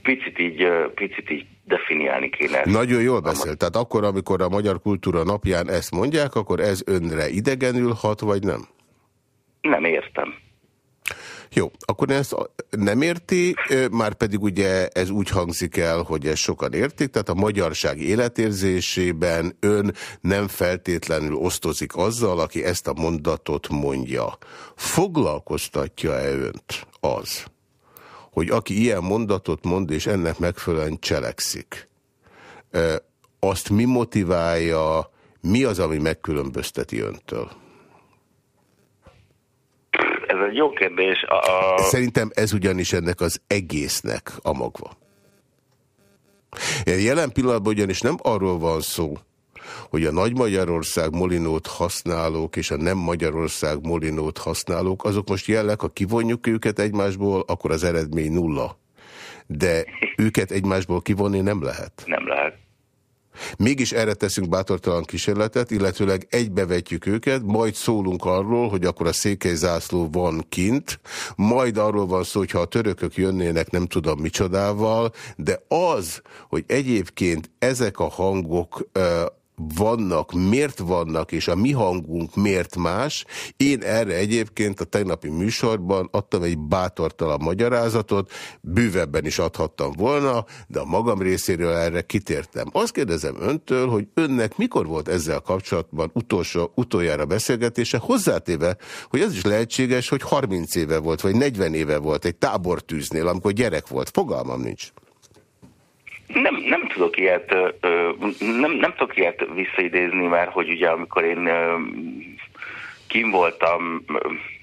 [SPEAKER 13] Picit így, picit így definiálni kéne.
[SPEAKER 1] Nagyon jól beszél. Tehát akkor, amikor a Magyar Kultúra napján ezt mondják, akkor ez önre idegenül hat, vagy nem?
[SPEAKER 13] Nem értem.
[SPEAKER 1] Jó, akkor ezt nem érti, már pedig ugye ez úgy hangzik el, hogy ezt sokan értik, tehát a magyarság életérzésében ön nem feltétlenül osztozik azzal, aki ezt a mondatot mondja. Foglalkoztatja-e önt az, hogy aki ilyen mondatot mond, és ennek megfelelően cselekszik, azt mi motiválja, mi az, ami megkülönbözteti öntől?
[SPEAKER 13] Ez egy jó kérdés. A...
[SPEAKER 1] Szerintem ez ugyanis ennek az egésznek a magva. Jelen pillanatban ugyanis nem arról van szó, hogy a Nagy Magyarország molinót használók és a nem Magyarország molinót használók, azok most jelleg, ha kivonjuk őket egymásból, akkor az eredmény nulla. de őket egymásból kivonni nem lehet.
[SPEAKER 13] Nem lehet.
[SPEAKER 1] Mégis erre teszünk bátortalan kísérletet, illetőleg egybevetjük őket, majd szólunk arról, hogy akkor a székely zászló van kint, majd arról van szó, hogyha a törökök jönnének nem tudom micsodával, de az, hogy egyébként ezek a hangok vannak, miért vannak, és a mi hangunk miért más. Én erre egyébként a tegnapi műsorban adtam egy bátortalan magyarázatot, bővebben is adhattam volna, de a magam részéről erre kitértem. Azt kérdezem öntől, hogy önnek mikor volt ezzel kapcsolatban utolsó, utoljára beszélgetése, hozzátéve, hogy ez is lehetséges, hogy 30 éve volt, vagy 40 éve volt egy tábortűznél, amikor gyerek volt. Fogalmam nincs.
[SPEAKER 13] Nem, nem tudok ilyet, nem, nem tudok ilyet visszaidézni, mert hogy ugye amikor én kim voltam,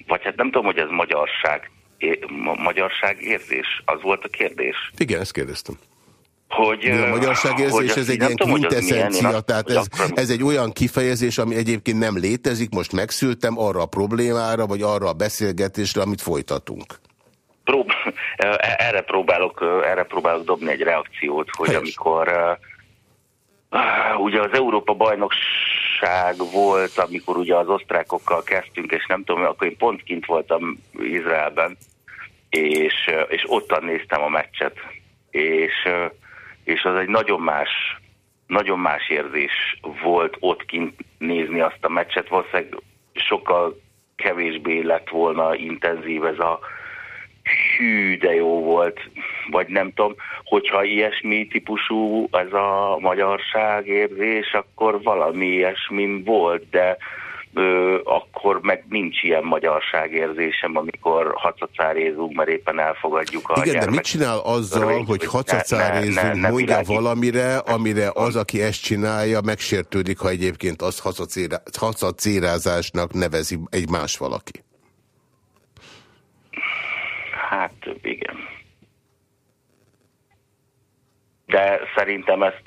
[SPEAKER 13] vagy hát nem tudom, hogy ez magyarság, magyarság érzés, az volt a kérdés.
[SPEAKER 1] Igen, ezt kérdeztem.
[SPEAKER 13] Hogy,
[SPEAKER 1] De a magyarságérzés, ez egy ilyen quintessencia, tehát ez, ez egy olyan kifejezés, ami egyébként nem létezik, most megszültem arra a problémára, vagy arra a beszélgetésre, amit folytatunk.
[SPEAKER 13] Prób erre, próbálok, erre próbálok dobni egy reakciót, hogy Helyes. amikor uh, ugye az Európa bajnokság volt, amikor ugye az osztrákokkal kezdtünk, és nem tudom, akkor én pont kint voltam Izraelben, és, és ottan néztem a meccset, és, és az egy nagyon más, nagyon más érzés volt ott kint nézni azt a meccset, valószínűleg sokkal kevésbé lett volna intenzív ez a, hű, de jó volt, vagy nem tudom, hogyha ilyesmi típusú ez a magyarság érzés, akkor valami ilyesmi volt, de ö, akkor meg nincs ilyen magyarságérzésem, amikor hacacárézunk, mert éppen elfogadjuk a
[SPEAKER 1] Igen,
[SPEAKER 13] gyermek.
[SPEAKER 1] de mit csinál azzal, Rövid, hogy hacacárézunk, ne, ne, ne mondja valamire, amire az, aki ezt csinálja, megsértődik, ha egyébként az hacacérázásnak nevezi egy más valaki?
[SPEAKER 13] Hát igen. De szerintem ezt...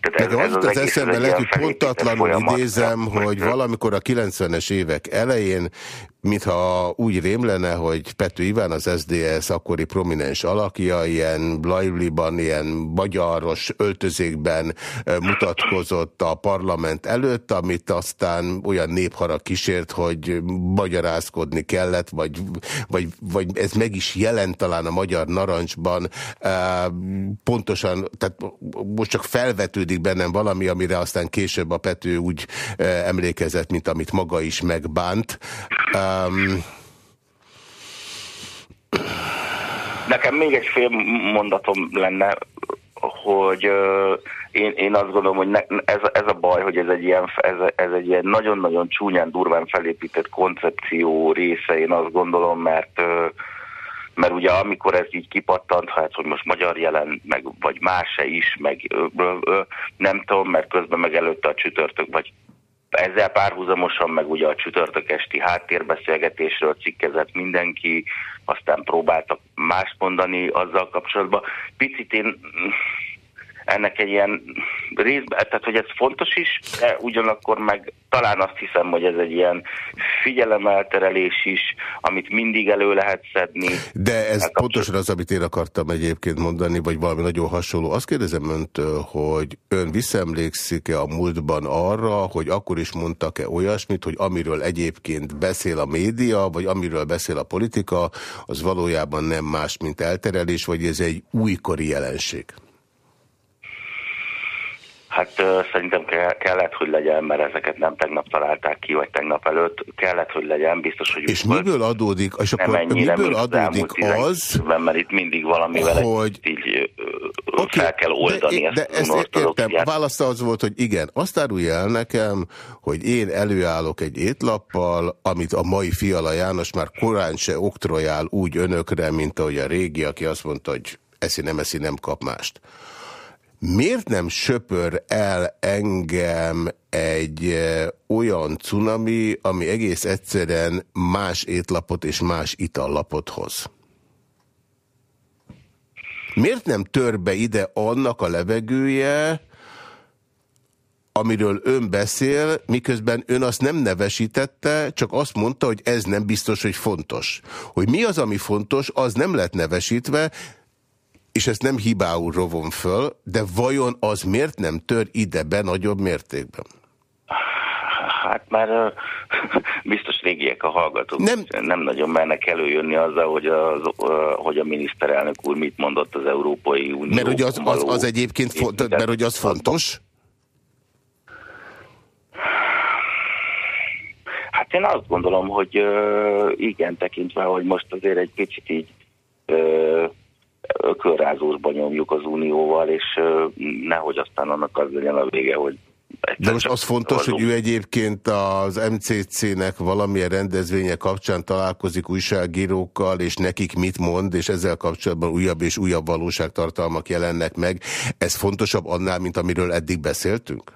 [SPEAKER 1] Tehát ez, ez az, az eszembe lehet, hogy pontatlanul idézem, hogy valamikor a 90-es évek elején mintha úgy rém lenne, hogy Pető Iván az SDS akkori prominens alakja, ilyen lajliban, ilyen magyaros öltözékben mutatkozott a parlament előtt, amit aztán olyan népharag kísért, hogy magyarázkodni kellett, vagy, vagy, vagy ez meg is jelent talán a magyar narancsban. Pontosan, tehát most csak felvetődik bennem valami, amire aztán később a Pető úgy emlékezett, mint amit maga is megbánt. Um,
[SPEAKER 13] Nekem még egy fél mondatom lenne, hogy uh, én, én azt gondolom, hogy ne, ez, ez a baj, hogy ez egy ilyen, ez, ez egy nagyon-nagyon csúnyán, durván felépített koncepció része, én azt gondolom, mert uh, mert ugye amikor ez így kipattant, hát hogy most magyar jelen, meg vagy más se is, meg ö, ö, ö, nem tudom, mert közben meg előtte a csütörtök, vagy ezzel párhuzamosan meg ugye a csütörtök esti háttérbeszélgetésről cikkezett mindenki, aztán próbáltak más mondani azzal kapcsolatban. Picit én ennek egy ilyen részben, tehát hogy ez fontos is, de ugyanakkor meg talán azt hiszem, hogy ez egy ilyen figyelemelterelés is, amit mindig elő lehet szedni.
[SPEAKER 1] De ez pontosan az, amit én akartam egyébként mondani, vagy valami nagyon hasonló. Azt kérdezem öntől, hogy ön visszaemlékszik-e a múltban arra, hogy akkor is mondtak-e olyasmit, hogy amiről egyébként beszél a média, vagy amiről beszél a politika, az valójában nem más, mint elterelés, vagy ez egy újkori jelenség?
[SPEAKER 13] Hát szerintem ke kellett, hogy legyen, mert ezeket nem tegnap találták ki, vagy tegnap előtt. Kellett, hogy legyen, biztos, hogy...
[SPEAKER 1] És miből adódik, és akkor ennyire, miből adódik az...
[SPEAKER 13] mert itt mindig valamivel
[SPEAKER 1] hogy...
[SPEAKER 13] így okay, fel kell oldani.
[SPEAKER 1] De, de ezt értem, a válasz az volt, hogy igen. Azt árulja el nekem, hogy én előállok egy étlappal, amit a mai Fiala János már korán se oktrojál úgy önökre, mint ahogy a régi, aki azt mondta, hogy eszi nem eszi, nem kap mást miért nem söpör el engem egy olyan cunami, ami egész egyszerűen más étlapot és más itallapot hoz? Miért nem tör be ide annak a levegője, amiről ön beszél, miközben ön azt nem nevesítette, csak azt mondta, hogy ez nem biztos, hogy fontos. Hogy mi az, ami fontos, az nem lett nevesítve, és ezt nem hibául rovom föl, de vajon az miért nem tör ide be nagyobb mértékben?
[SPEAKER 13] Hát már biztos régiek a hallgatók. Nem, nem nagyon mernek előjönni azzal, hogy, az, hogy a miniszterelnök úr mit mondott az Európai Unió.
[SPEAKER 1] Mert hogy az, az, az egyébként font, mert hogy az fontos?
[SPEAKER 13] Hát én azt gondolom, hogy ö, igen, tekintve, hogy most azért egy kicsit így ö, ökölrázósba nyomjuk az Unióval, és nehogy aztán annak az legyen a vége, hogy
[SPEAKER 1] De most az fontos, hogy ő egyébként az MCC-nek valamilyen rendezvénye kapcsán találkozik újságírókkal, és nekik mit mond, és ezzel kapcsolatban újabb és újabb valóságtartalmak jelennek meg. Ez fontosabb annál, mint amiről eddig beszéltünk?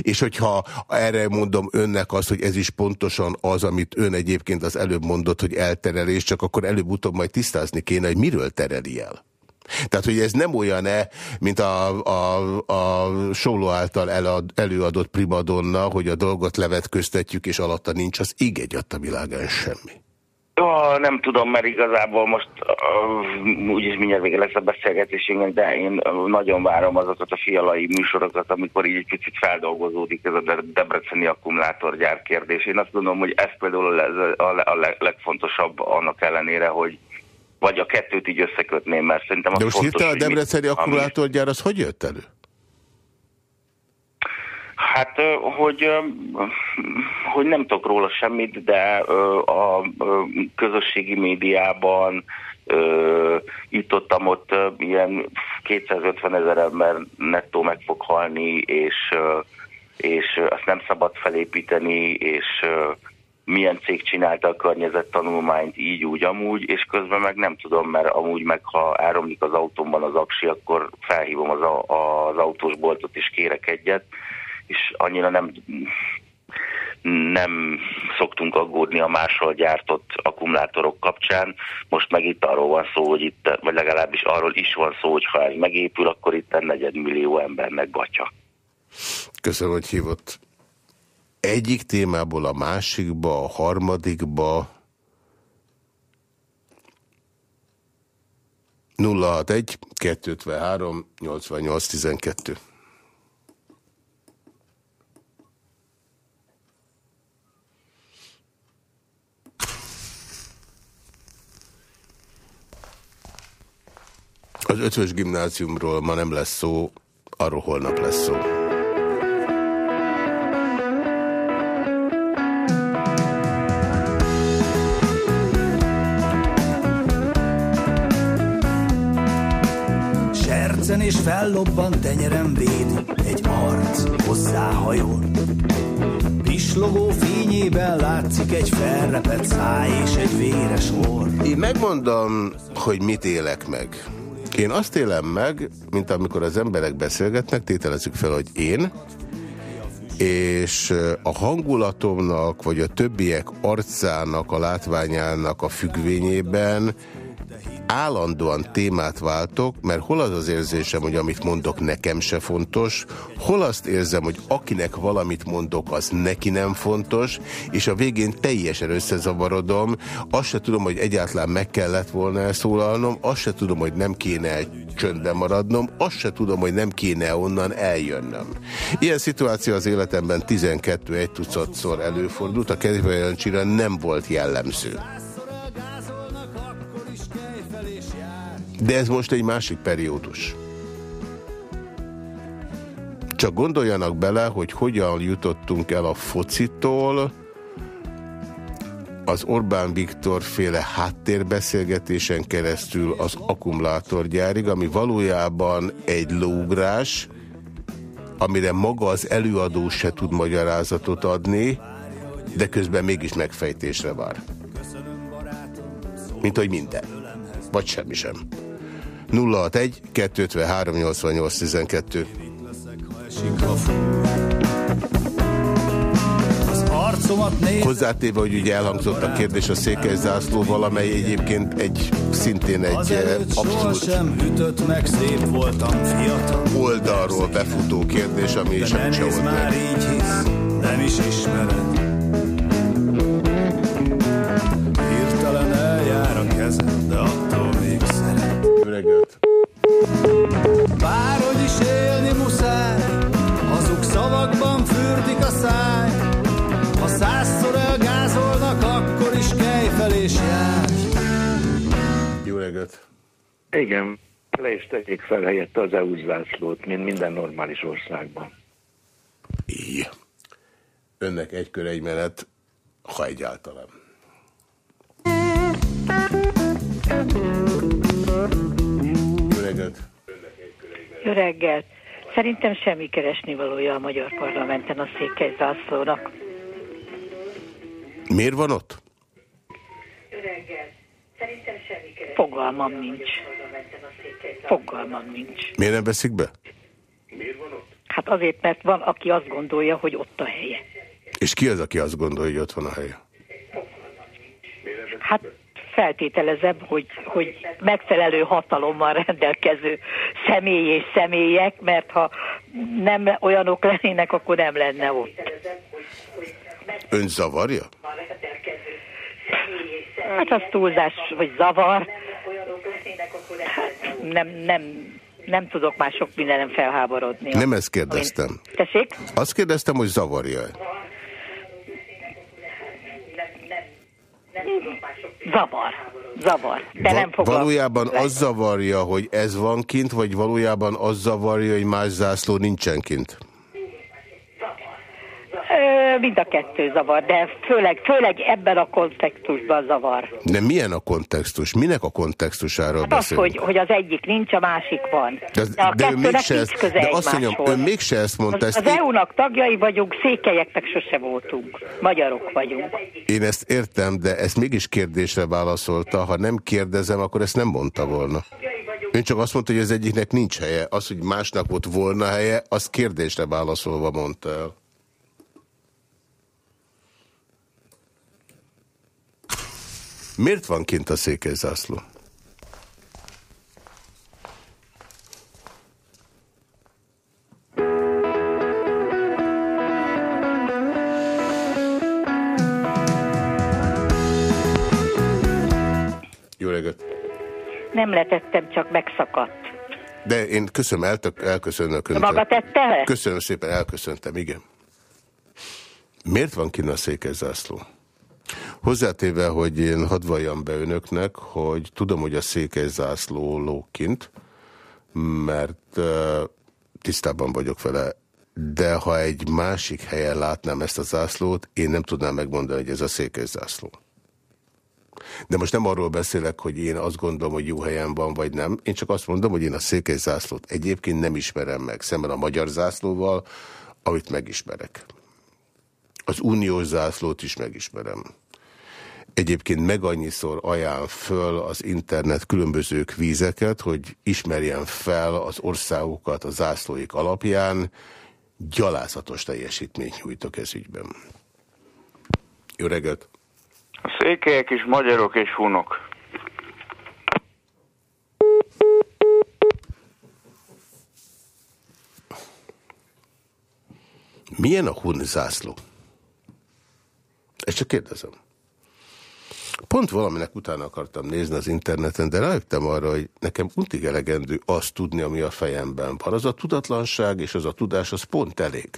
[SPEAKER 1] És hogyha erre mondom önnek azt, hogy ez is pontosan az, amit ön egyébként az előbb mondott, hogy elterelés, csak akkor előbb-utóbb majd tisztázni kéne, hogy miről tereli el. Tehát, hogy ez nem olyan-e, mint a, a, a Sóló által elad, előadott primadonna, hogy a dolgot levetköztetjük, és alatta nincs az ég egy a világán semmi.
[SPEAKER 13] Ja, nem tudom, mert igazából most uh, úgyis mindjárt vége lesz a beszélgetésünknek, de én nagyon várom azokat a fialai műsorokat, amikor így egy picit feldolgozódik ez a De- debreceni akkumulátorgyár kérdés. Én azt gondolom, hogy ez például a, a leg- legfontosabb annak ellenére, hogy vagy a kettőt így összekötném, mert szerintem az
[SPEAKER 1] De most hirtelen a Debreceni akkumulátorgyár, az hogy jött elő?
[SPEAKER 13] Hát, hogy, hogy nem tudok róla semmit, de a közösségi médiában itt ott, ott ilyen 250 ezer ember nettó meg fog halni, és, és azt nem szabad felépíteni, és milyen cég csinálta a környezettanulmányt így, úgy, amúgy, és közben meg nem tudom, mert amúgy meg ha elromlik az autómban az aksi, akkor felhívom az, a, az autósboltot és kérek egyet, és annyira nem nem szoktunk aggódni a máshol gyártott akkumulátorok kapcsán. Most meg itt arról van szó, hogy itt, vagy legalábbis arról is van szó, hogy ha ez megépül, akkor itt negyedmillió embernek batya.
[SPEAKER 1] Köszönöm, hogy hívott. Egyik témából a másikba, a harmadikba 061 253 88 12. Az ötvös gimnáziumról ma nem lesz szó, arról holnap lesz szó.
[SPEAKER 2] Fellobban tenyerem védi Egy arc hozzáhajol Pislogó fényében látszik egy felrepett száj és egy véres orr
[SPEAKER 1] Én megmondom, hogy mit élek meg. Én azt élem meg, mint amikor az emberek beszélgetnek, tételezzük fel, hogy én, és a hangulatomnak, vagy a többiek arcának, a látványának a függvényében állandóan témát váltok, mert hol az az érzésem, hogy amit mondok nekem se fontos, hol azt érzem, hogy akinek valamit mondok, az neki nem fontos, és a végén teljesen összezavarodom, azt se tudom, hogy egyáltalán meg kellett volna elszólalnom, azt se tudom, hogy nem kéne csöndben maradnom, azt se tudom, hogy nem kéne onnan eljönnöm. Ilyen szituáció az életemben 12 egy tucatszor előfordult, a kedvelőncsire nem volt jellemző. De ez most egy másik periódus. Csak gondoljanak bele, hogy hogyan jutottunk el a focitól, az Orbán Viktor féle háttérbeszélgetésen keresztül az akkumulátorgyárig, ami valójában egy lógrás, amire maga az előadó se tud magyarázatot adni, de közben mégis megfejtésre vár. Mint hogy minden. Vagy semmi sem. 061 253 88 12
[SPEAKER 2] Az arc arcomat néz.
[SPEAKER 1] Hozzátéve, hogy ugye elhangzott a kérdés a székely zászlóval, amely egyébként egy szintén egy eh, abszolút
[SPEAKER 2] meg, szép voltam, fiatal.
[SPEAKER 1] oldalról befutó kérdés, ami sem
[SPEAKER 2] hisz, nem is ismered.
[SPEAKER 1] Reggelt!
[SPEAKER 2] Bárhogy is élni muszáj, hazug szavakban fürdik a száj. Ha százszor elgázolnak, akkor is kelj fel és járj.
[SPEAKER 1] Jó reggelt!
[SPEAKER 14] Igen, le is tegyék fel helyette az EU zászlót, mint minden normális országban.
[SPEAKER 1] Így. Önnek egy kör, egy menet, ha egyáltalán. Jó reggelt!
[SPEAKER 11] Jó reggelt! Szerintem semmi keresni valója a magyar parlamenten a székely zászlónak.
[SPEAKER 1] Miért van ott?
[SPEAKER 11] Fogalmam nincs. Fogalmam nincs.
[SPEAKER 1] Miért nem veszik be?
[SPEAKER 11] Hát azért, mert van, aki azt gondolja, hogy ott a helye.
[SPEAKER 1] És ki az, aki azt gondolja, hogy ott van a helye?
[SPEAKER 11] Hát feltételezem, hogy, hogy megfelelő hatalommal rendelkező személy és személyek, mert ha nem olyanok lennének, akkor nem lenne ott.
[SPEAKER 1] Ön zavarja?
[SPEAKER 11] Hát az túlzás, hogy zavar. Hát nem, nem, nem tudok már sok mindenem felháborodni.
[SPEAKER 1] Nem ezt kérdeztem.
[SPEAKER 11] Tessék?
[SPEAKER 1] Azt kérdeztem, hogy zavarja-e?
[SPEAKER 11] Zavar. Zavar. De nem
[SPEAKER 1] Va-
[SPEAKER 11] foglalkozom
[SPEAKER 1] valójában
[SPEAKER 11] vele.
[SPEAKER 1] az zavarja, hogy ez van kint, vagy valójában az zavarja, hogy más zászló nincsen kint?
[SPEAKER 11] Mind a kettő zavar, de főleg, főleg ebben a kontextusban zavar.
[SPEAKER 1] De milyen a kontextus? Minek a kontextusáról
[SPEAKER 11] Hát az,
[SPEAKER 1] beszélünk?
[SPEAKER 11] hogy, hogy az egyik nincs, a másik van.
[SPEAKER 1] De,
[SPEAKER 11] De a
[SPEAKER 1] de ő mégse
[SPEAKER 11] nincs köze
[SPEAKER 1] de azt mondjam, ön mégse ezt mondta,
[SPEAKER 11] Az,
[SPEAKER 1] ezt
[SPEAKER 11] az EU-nak tagjai vagyunk, székelyeknek sose voltunk. Magyarok vagyunk.
[SPEAKER 1] én ezt értem, de ezt mégis kérdésre válaszolta. Ha nem kérdezem, akkor ezt nem mondta volna. Ön csak azt mondta, hogy az egyiknek nincs helye. Az, hogy másnak ott volna helye, azt kérdésre válaszolva mondta el. Miért van kint a székelyzászló? Jó reggelt!
[SPEAKER 11] Nem letettem, csak megszakadt.
[SPEAKER 1] De én köszönöm, eltök, elköszönök öntől.
[SPEAKER 11] maga tette?
[SPEAKER 1] Köszönöm szépen, elköszöntem, igen. Miért van kinn a székelyzászló? Hozzátéve, hogy én hadd valljam be önöknek, hogy tudom, hogy a székelyzászló lóg kint, mert tisztában vagyok vele, de ha egy másik helyen látnám ezt a zászlót, én nem tudnám megmondani, hogy ez a székelyzászló. De most nem arról beszélek, hogy én azt gondolom, hogy jó helyen van, vagy nem. Én csak azt mondom, hogy én a székely zászlót egyébként nem ismerem meg, szemben a magyar zászlóval, amit megismerek. Az uniós zászlót is megismerem. Egyébként meg annyiszor ajánl föl az internet különböző vízeket, hogy ismerjen fel az országokat a zászlóik alapján. Gyalázatos teljesítményt nyújtok ez ügyben. Jó reggelt!
[SPEAKER 15] A székelyek is magyarok és hunok.
[SPEAKER 1] Milyen a hun zászló? Ezt csak kérdezem. Pont valaminek utána akartam nézni az interneten, de rájöttem arra, hogy nekem untig elegendő azt tudni, ami a fejemben van. Az a tudatlanság és az a tudás, az pont elég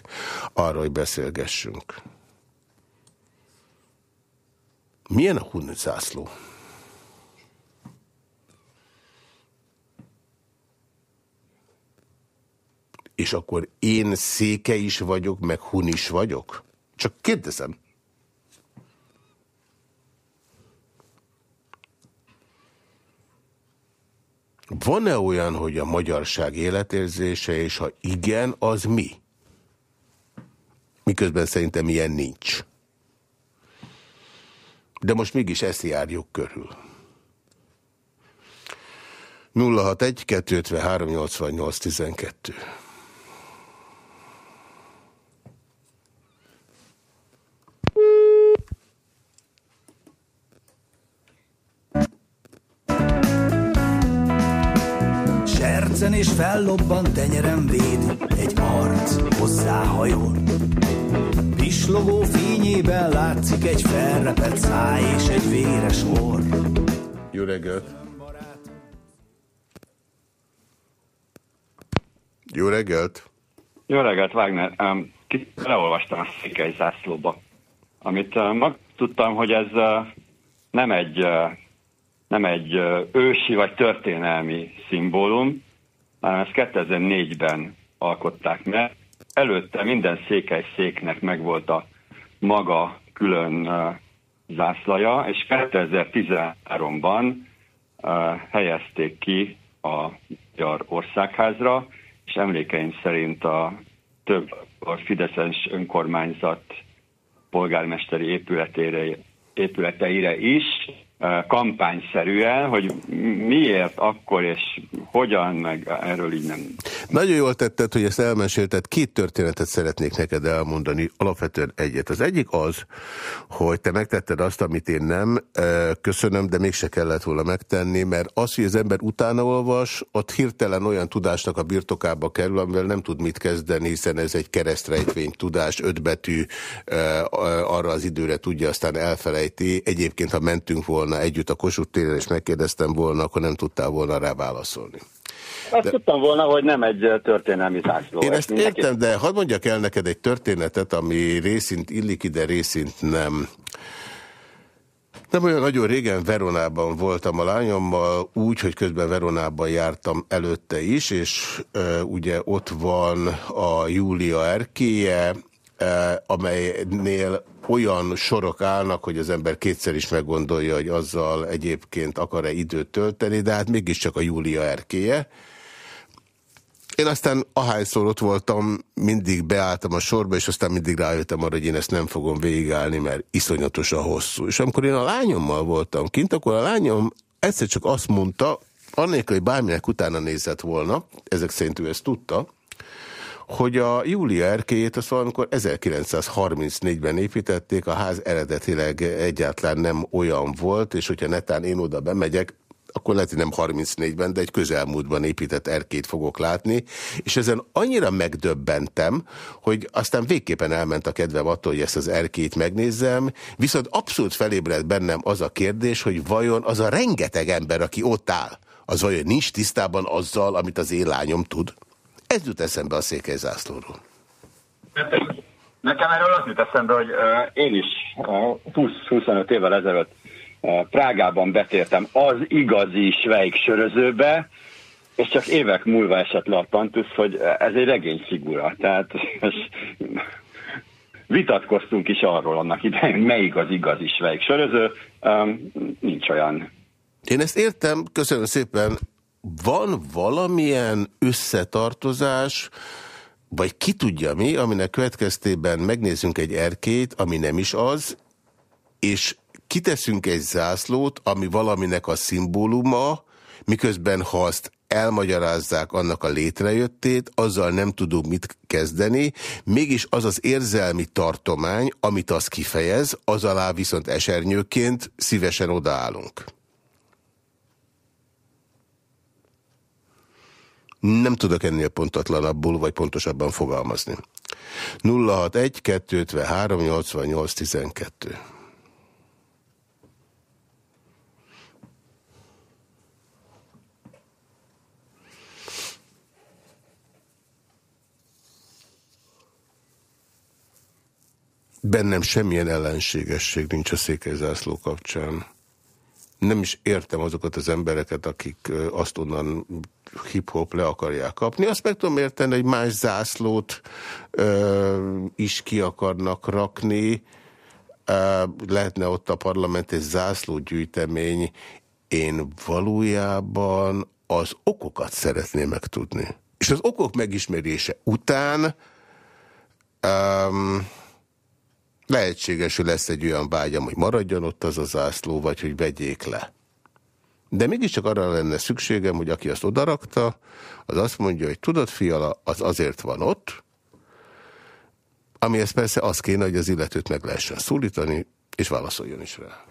[SPEAKER 1] arra, hogy beszélgessünk. Milyen a hun zászló? És akkor én széke is vagyok, meg hun is vagyok? Csak kérdezem. Van-e olyan, hogy a magyarság életérzése, és ha igen, az mi? Miközben szerintem ilyen nincs. De most mégis ezt járjuk körül. 061 253 88 12
[SPEAKER 2] percen és fellobban tenyerem védi, egy arc hozzáhajol. Pislogó fényében látszik egy felrepett száj és egy véres orr.
[SPEAKER 1] Jó reggelt! Jó reggelt!
[SPEAKER 7] Jó reggelt, Wagner. Um, leolvastam a székely zászlóba, amit uh, mag tudtam, hogy ez uh, nem egy, uh, nem egy uh, ősi vagy történelmi szimbólum, ezt 2004-ben alkották meg. Előtte minden székely széknek megvolt a maga külön zászlaja, és 2013-ban uh, helyezték ki a Magyar Országházra, és emlékeim szerint a több a Fideszes önkormányzat polgármesteri épületére, épületeire is kampányszerűen, hogy miért akkor és hogyan, meg erről így nem.
[SPEAKER 1] Nagyon jól tetted, hogy ezt elmesélted. Két történetet szeretnék neked elmondani, alapvetően egyet. Az egyik az, hogy te megtetted azt, amit én nem, köszönöm, de mégse kellett volna megtenni, mert az, hogy az ember utána olvas, ott hirtelen olyan tudásnak a birtokába kerül, amivel nem tud mit kezdeni, hiszen ez egy keresztrejtvény tudás, ötbetű, arra az időre tudja, aztán elfelejti. Egyébként, ha mentünk volna volna együtt a Kossuth téren, és megkérdeztem volna, akkor nem tudtál volna rá válaszolni.
[SPEAKER 7] Azt de... tudtam volna, hogy nem egy történelmi zászló.
[SPEAKER 1] Én ezt mindenki... értem, de hadd mondjak el neked egy történetet, ami részint illik ide, részint nem. Nem olyan nagyon régen Veronában voltam a lányommal, úgy, hogy közben Veronában jártam előtte is, és e, ugye ott van a Júlia erkéje, e, amelynél olyan sorok állnak, hogy az ember kétszer is meggondolja, hogy azzal egyébként akar-e időt tölteni, de hát mégiscsak a Júlia erkéje. Én aztán ahányszor ott voltam, mindig beálltam a sorba, és aztán mindig rájöttem arra, hogy én ezt nem fogom végigállni, mert iszonyatosan hosszú. És amikor én a lányommal voltam kint, akkor a lányom egyszer csak azt mondta, annélkül, hogy bárminek utána nézett volna, ezek szerint ő ezt tudta, hogy a Júlia erkéjét azt valamikor 1934-ben építették, a ház eredetileg egyáltalán nem olyan volt, és hogyha netán én oda bemegyek, akkor lehet, hogy nem 34-ben, de egy közelmúltban épített erkét fogok látni, és ezen annyira megdöbbentem, hogy aztán végképpen elment a kedvem attól, hogy ezt az erkét megnézzem, viszont abszolút felébredt bennem az a kérdés, hogy vajon az a rengeteg ember, aki ott áll, az vajon nincs tisztában azzal, amit az én lányom tud? Ez jut eszembe a székely zászlóról.
[SPEAKER 7] Nekem erről az jut eszembe, hogy én is uh, 20-25 évvel ezelőtt Prágában betértem az igazi Schweig sörözőbe, és csak évek múlva esett le a pantusz, hogy ez egy regényfigura. Tehát vitatkoztunk is arról annak idején, melyik az igazi Schweig söröző. Um, nincs olyan.
[SPEAKER 1] Én ezt értem, köszönöm szépen, van valamilyen összetartozás, vagy ki tudja mi, aminek következtében megnézzünk egy erkét, ami nem is az, és kiteszünk egy zászlót, ami valaminek a szimbóluma, miközben ha azt elmagyarázzák annak a létrejöttét, azzal nem tudunk mit kezdeni, mégis az az érzelmi tartomány, amit az kifejez, az alá viszont esernyőként szívesen odaállunk. Nem tudok ennél pontatlanabbul, vagy pontosabban fogalmazni. 061 253 88 12 Bennem semmilyen ellenségesség nincs a székelyzászló kapcsán nem is értem azokat az embereket, akik azt onnan hip-hop le akarják kapni. Azt meg tudom érteni, hogy más zászlót ö, is ki akarnak rakni. Ö, lehetne ott a parlament egy zászlógyűjtemény. Én valójában az okokat szeretném megtudni. És az okok megismerése után... Um, Lehetséges, hogy lesz egy olyan vágyam, hogy maradjon ott az a zászló, vagy hogy vegyék le. De mégiscsak arra lenne szükségem, hogy aki azt odarakta, az azt mondja, hogy tudod, fiala, az azért van ott, amihez persze az kéne, hogy az illetőt meg lehessen szólítani, és válaszoljon is rá.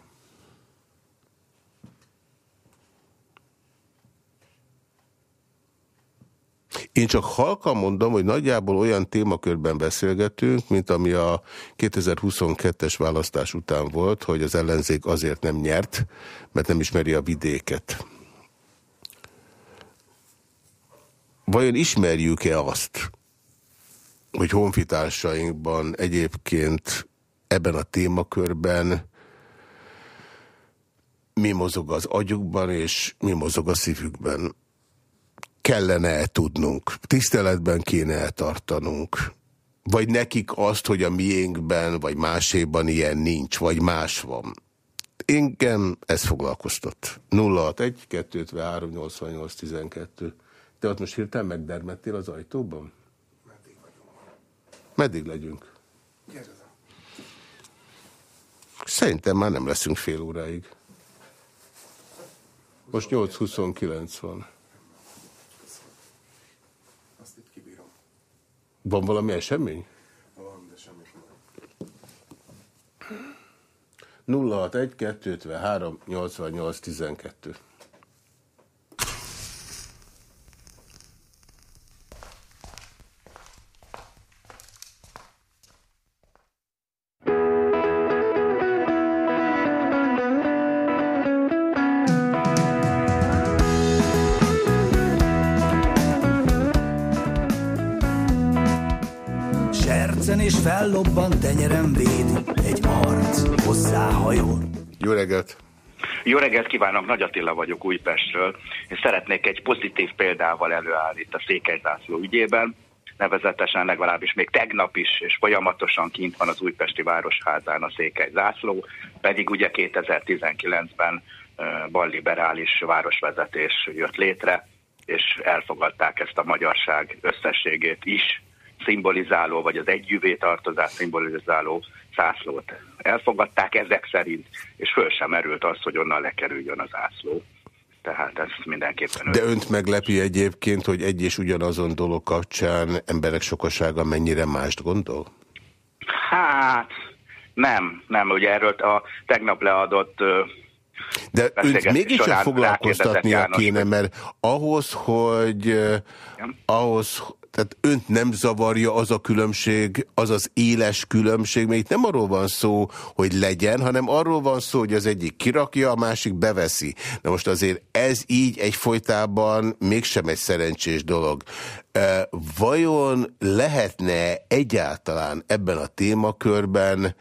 [SPEAKER 1] Én csak halkan mondom, hogy nagyjából olyan témakörben beszélgetünk, mint ami a 2022-es választás után volt, hogy az ellenzék azért nem nyert, mert nem ismeri a vidéket. Vajon ismerjük-e azt, hogy honfitársainkban egyébként ebben a témakörben mi mozog az agyukban, és mi mozog a szívükben. Kellene -e tudnunk, tiszteletben kéne -e tartanunk, vagy nekik azt, hogy a miénkben, vagy máséban ilyen nincs, vagy más van. Engem ez foglalkoztat. 061 253 88 12. Te ott most hirtelen megdermettél az ajtóban? Meddig vagyunk? Meddig legyünk? Szerintem már nem leszünk fél óráig. Most 8.29 van.
[SPEAKER 16] Azt itt kibírom.
[SPEAKER 1] Van valami esemény?
[SPEAKER 16] Van, de semmi
[SPEAKER 1] 061 253 88 12.
[SPEAKER 2] és fellobban tenyerem védi, egy arc hozzáhajol.
[SPEAKER 1] Jó reggelt!
[SPEAKER 13] Jó reggelt kívánok, Nagy Attila vagyok Újpestről, és szeretnék egy pozitív példával előállni itt a Székelyzászló ügyében, nevezetesen legalábbis még tegnap is, és folyamatosan kint van az Újpesti Városházán a Székelyzászló, pedig ugye 2019-ben balliberális városvezetés jött létre, és elfogadták ezt a magyarság összességét is szimbolizáló, vagy az együvé tartozás szimbolizáló zászlót elfogadták ezek szerint, és föl sem merült az, hogy onnan lekerüljön az zászló. Tehát ez mindenképpen...
[SPEAKER 1] De önt meglepi egyébként, hogy egy és ugyanazon dolog kapcsán emberek sokasága mennyire mást gondol?
[SPEAKER 13] Hát, nem, nem, ugye erről a tegnap leadott
[SPEAKER 1] de őt mégiscsak foglalkoztatnia kéne, mert ahhoz, hogy ahhoz, tehát önt nem zavarja az a különbség, az az éles különbség, mert itt nem arról van szó, hogy legyen, hanem arról van szó, hogy az egyik kirakja, a másik beveszi. Na most azért ez így egyfolytában mégsem egy szerencsés dolog. Vajon lehetne egyáltalán ebben a témakörben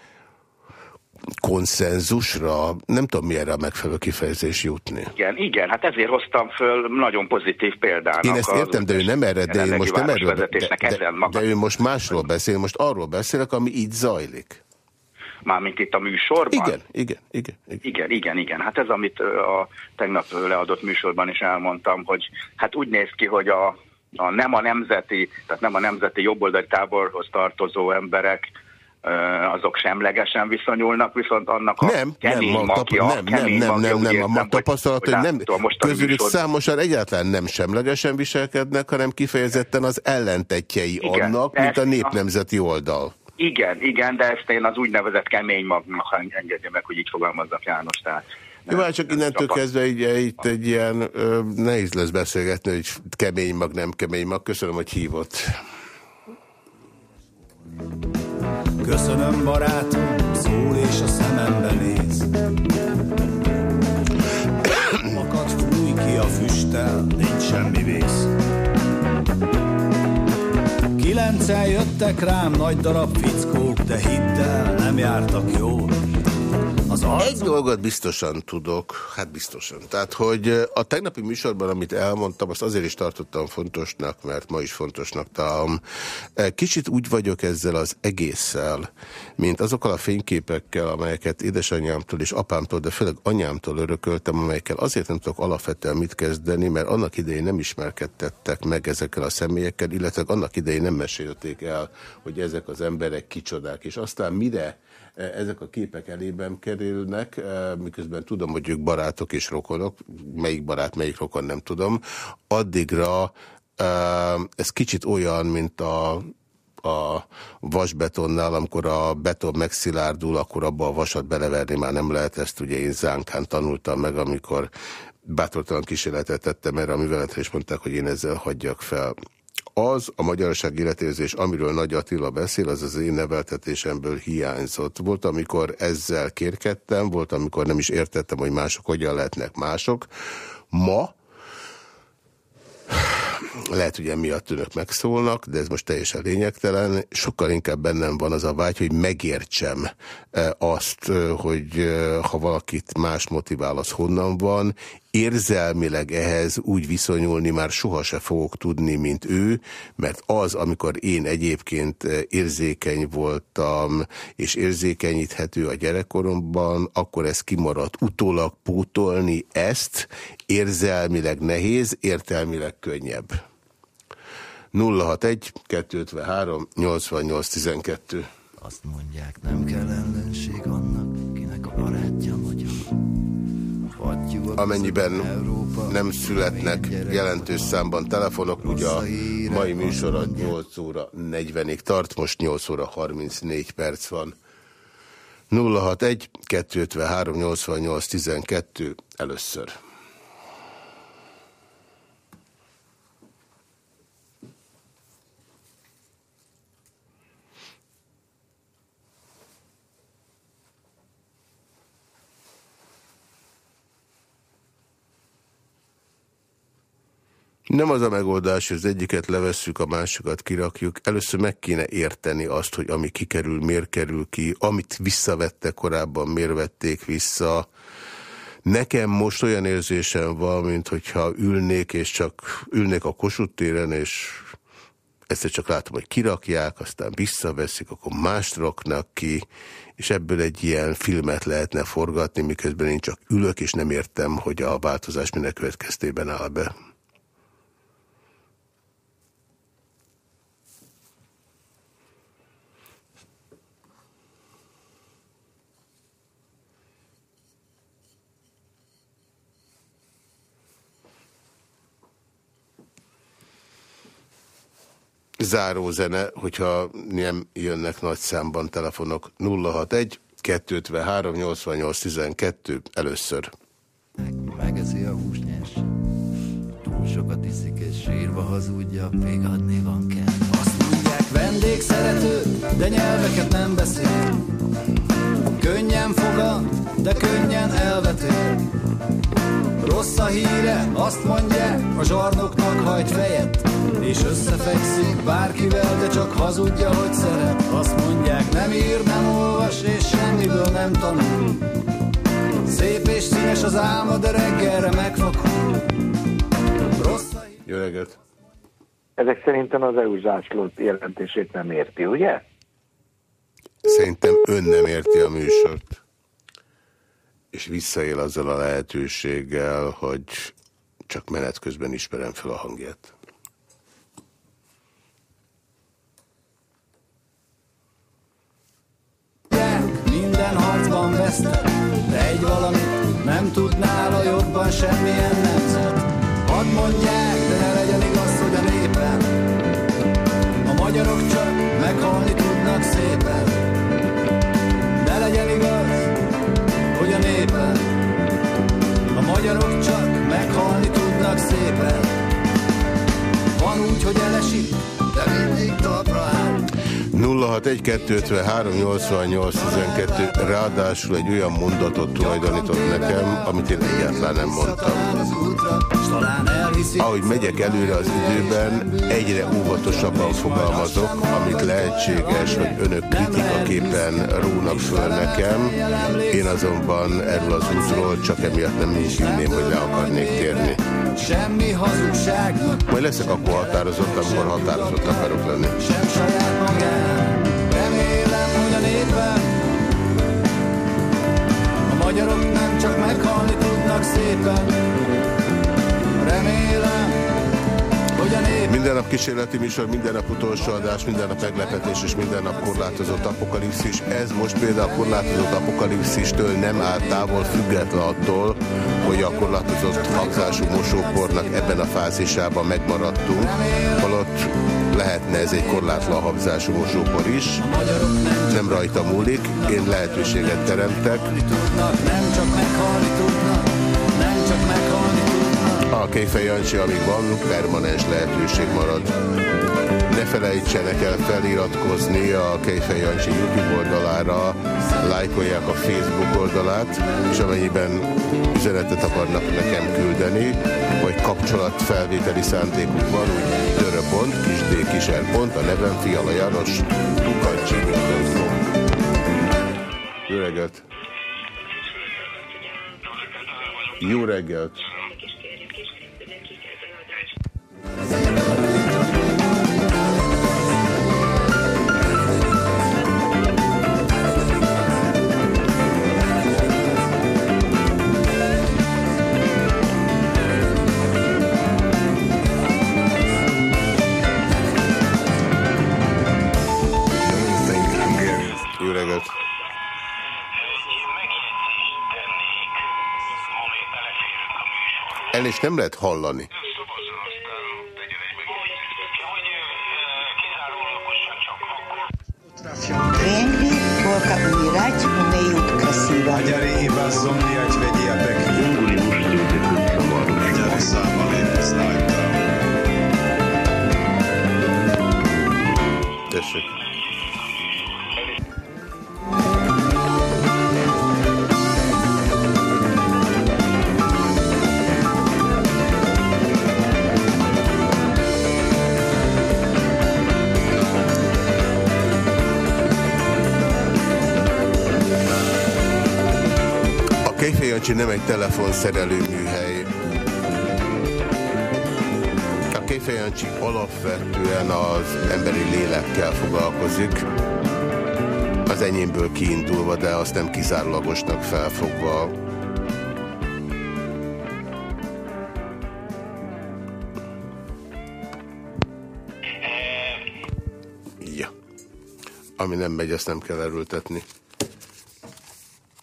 [SPEAKER 1] konszenzusra, nem tudom mi erre a megfelelő kifejezés jutni.
[SPEAKER 13] Igen, igen, hát ezért hoztam föl nagyon pozitív példának.
[SPEAKER 1] Én ezt értem, de ő nem erre, de én most nem erről, de, de, de ő most másról beszél, most arról beszélek, ami így zajlik.
[SPEAKER 13] Mármint itt a műsorban?
[SPEAKER 1] Igen, igen, igen.
[SPEAKER 13] Igen, igen, igen. igen. Hát ez, amit a tegnap leadott műsorban is elmondtam, hogy hát úgy néz ki, hogy a, a nem a nemzeti, tehát nem a nemzeti jobboldali táborhoz tartozó emberek azok semlegesen viszonyulnak, viszont annak a
[SPEAKER 1] nem,
[SPEAKER 13] kemény
[SPEAKER 1] nem,
[SPEAKER 13] magja,
[SPEAKER 1] nem, nem,
[SPEAKER 13] kemény
[SPEAKER 1] nem,
[SPEAKER 13] magja,
[SPEAKER 1] nem, nem,
[SPEAKER 13] nem,
[SPEAKER 1] a tapasztalat, hogy nem, közülük
[SPEAKER 13] műsor...
[SPEAKER 1] számosan egyáltalán nem semlegesen viselkednek, hanem kifejezetten az ellentetjei igen, annak, mint a népnemzeti oldal.
[SPEAKER 13] Igen, igen, de ezt én az úgynevezett kemény magnak engedje meg, hogy így fogalmazzak János, tehát
[SPEAKER 1] jó, hát csak innentől csak kezdve így, itt egy ilyen ö, nehéz lesz beszélgetni, hogy kemény mag, nem kemény mag. Köszönöm, hogy hívott.
[SPEAKER 2] Köszönöm barátom, szól és a szemembe néz. Makad fúj ki a füsttel, nincs semmi vész. Kilencen jöttek rám nagy darab fickók, de hidd el, nem jártak jól.
[SPEAKER 1] Az arc... Egy dolgot biztosan tudok, hát biztosan. Tehát, hogy a tegnapi műsorban, amit elmondtam, azt azért is tartottam fontosnak, mert ma is fontosnak találom. Kicsit úgy vagyok ezzel az egésszel, mint azokkal a fényképekkel, amelyeket édesanyámtól és apámtól, de főleg anyámtól örököltem, amelyekkel azért nem tudok alapvetően mit kezdeni, mert annak idején nem ismerkedtettek meg ezekkel a személyekkel, illetve annak idején nem mesélték el, hogy ezek az emberek kicsodák. És aztán mire ezek a képek elében kerülnek, miközben tudom, hogy ők barátok és rokonok, melyik barát, melyik rokon nem tudom, addigra ez kicsit olyan, mint a a vasbetonnál, amikor a beton megszilárdul, akkor abba a vasat beleverni már nem lehet, ezt ugye én zánkán tanultam meg, amikor bátortalan kísérletet tettem erre a műveletre, és mondták, hogy én ezzel hagyjak fel. Az a magyarság életérzés, amiről Nagy Attila beszél, az az én neveltetésemből hiányzott. Volt, amikor ezzel kérkedtem, volt, amikor nem is értettem, hogy mások hogyan lehetnek mások. Ma lehet, hogy emiatt önök megszólnak, de ez most teljesen lényegtelen. Sokkal inkább bennem van az a vágy, hogy megértsem eh, azt, eh, hogy eh, ha valakit más motivál, az honnan van. Érzelmileg ehhez úgy viszonyulni már sohasem fogok tudni, mint ő, mert az, amikor én egyébként érzékeny voltam, és érzékenyíthető a gyerekkoromban, akkor ez kimaradt utólag pótolni ezt, érzelmileg nehéz, értelmileg könnyebb. 061 253 88 12
[SPEAKER 2] Azt mondják, nem kell ellenség annak, kinek a barátja.
[SPEAKER 1] Amennyiben nem születnek jelentős számban telefonok, ugye a mai műsor 8 óra 40-ig tart, most 8 óra 34 perc van. 061 253 88 12 először. Nem az a megoldás, hogy az egyiket levesszük, a másikat kirakjuk. Először meg kéne érteni azt, hogy ami kikerül, miért kerül ki, amit visszavette korábban, miért vették vissza. Nekem most olyan érzésem van, mint hogyha ülnék, és csak ülnék a Kossuth téren, és egyszer csak látom, hogy kirakják, aztán visszaveszik, akkor mást raknak ki, és ebből egy ilyen filmet lehetne forgatni, miközben én csak ülök, és nem értem, hogy a változás minek következtében áll be. Zárózene, hogyha nem jönnek nagy számban telefonok 061 253 88 12 először.
[SPEAKER 2] Megeszi a húsnyers, túl sokat iszik és sírva hazudja, még adni van kell. Azt mondják vendégszerető, de nyelveket nem beszél. Könnyen fogad, de könnyen elvető. Rossz a híre, azt mondják, a zsarnoknak hajt fejet, és összefekszik bárkivel, de csak hazudja, hogy szeret. Azt mondják, nem ír, nem olvas, és semmiből nem tanul. Szép és színes az álma, de reggelre megfakul. Rossz a
[SPEAKER 1] Jó reggelt!
[SPEAKER 14] Ezek szerintem az EU zászlót jelentését nem érti, ugye?
[SPEAKER 1] Szerintem ön nem érti a műsort. És visszaél azzal a lehetőséggel, hogy csak menet közben ismerem fel a hangját.
[SPEAKER 2] Minden harcban vesztett, de egy valamit nem tudnál a jobban semmilyen nemzet. Hadd mondják, de ne legyen igaz, hogy a népen a magyarok csak meghalni tudnak szépen. Magyarok csak meghalni tudnak szépen. Van úgy, hogy elesik, de mindig.
[SPEAKER 1] 061-253-88-12 ráadásul egy olyan mondatot tulajdonított nekem, amit én egyáltalán nem mondtam. Ahogy megyek előre az időben, egyre óvatosabban fogalmazok, amit lehetséges, hogy önök kritikaképpen rónak föl nekem. Én azonban erről az útról csak emiatt nem hinném, hogy le akarnék térni.
[SPEAKER 2] Semmi hazugságnak,
[SPEAKER 1] Majd leszek akkor határozott, amikor határozott akarok lenni.
[SPEAKER 2] sem saját magán. Remélem, hogy a népen a magyarok nem csak meghalni tudnak szépen. Remélem, hogy a nép
[SPEAKER 1] Minden nap kísérleti műsor, minden nap utolsó adás, minden nap meglepetés és minden nap korlátozott apokalipszis. Ez most például a korlátozott apokalipszistől nem áll távol, független attól, hogy a korlátozott hangzású mosópornak ebben a fázisában megmaradtunk, holott lehetne ez egy korlátlan habzású mosópor is. Nem rajta múlik, én lehetőséget teremtek.
[SPEAKER 2] nem csak meghalni nem csak meghalni.
[SPEAKER 1] A Kéfej Jancsi, amíg van, permanens lehetőség marad. Ne felejtsenek el feliratkozni a Kéfej Jancsi YouTube oldalára, lájkolják a Facebook oldalát, és amennyiben üzenetet akarnak nekem küldeni, vagy kapcsolatfelvételi szándékuk van, úgy döröpont, kisd, kiser pont, a nevem Fiala János, tukancsi.com. Jó reggelt! Jó reggelt! El is nem lehet hallani.
[SPEAKER 4] Приемли только умирать умеют красиво.
[SPEAKER 1] Jancsi nem egy telefonszerelő műhely. A Kejfej Jancsi alapvetően az emberi lélekkel foglalkozik, az enyémből kiindulva, de azt nem kizárólagosnak felfogva. Ja. Ami nem megy, azt nem kell erőltetni.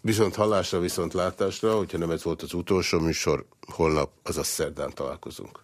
[SPEAKER 1] Viszont hallásra, viszont látásra, hogyha nem ez volt az utolsó műsor, holnap, azaz szerdán találkozunk.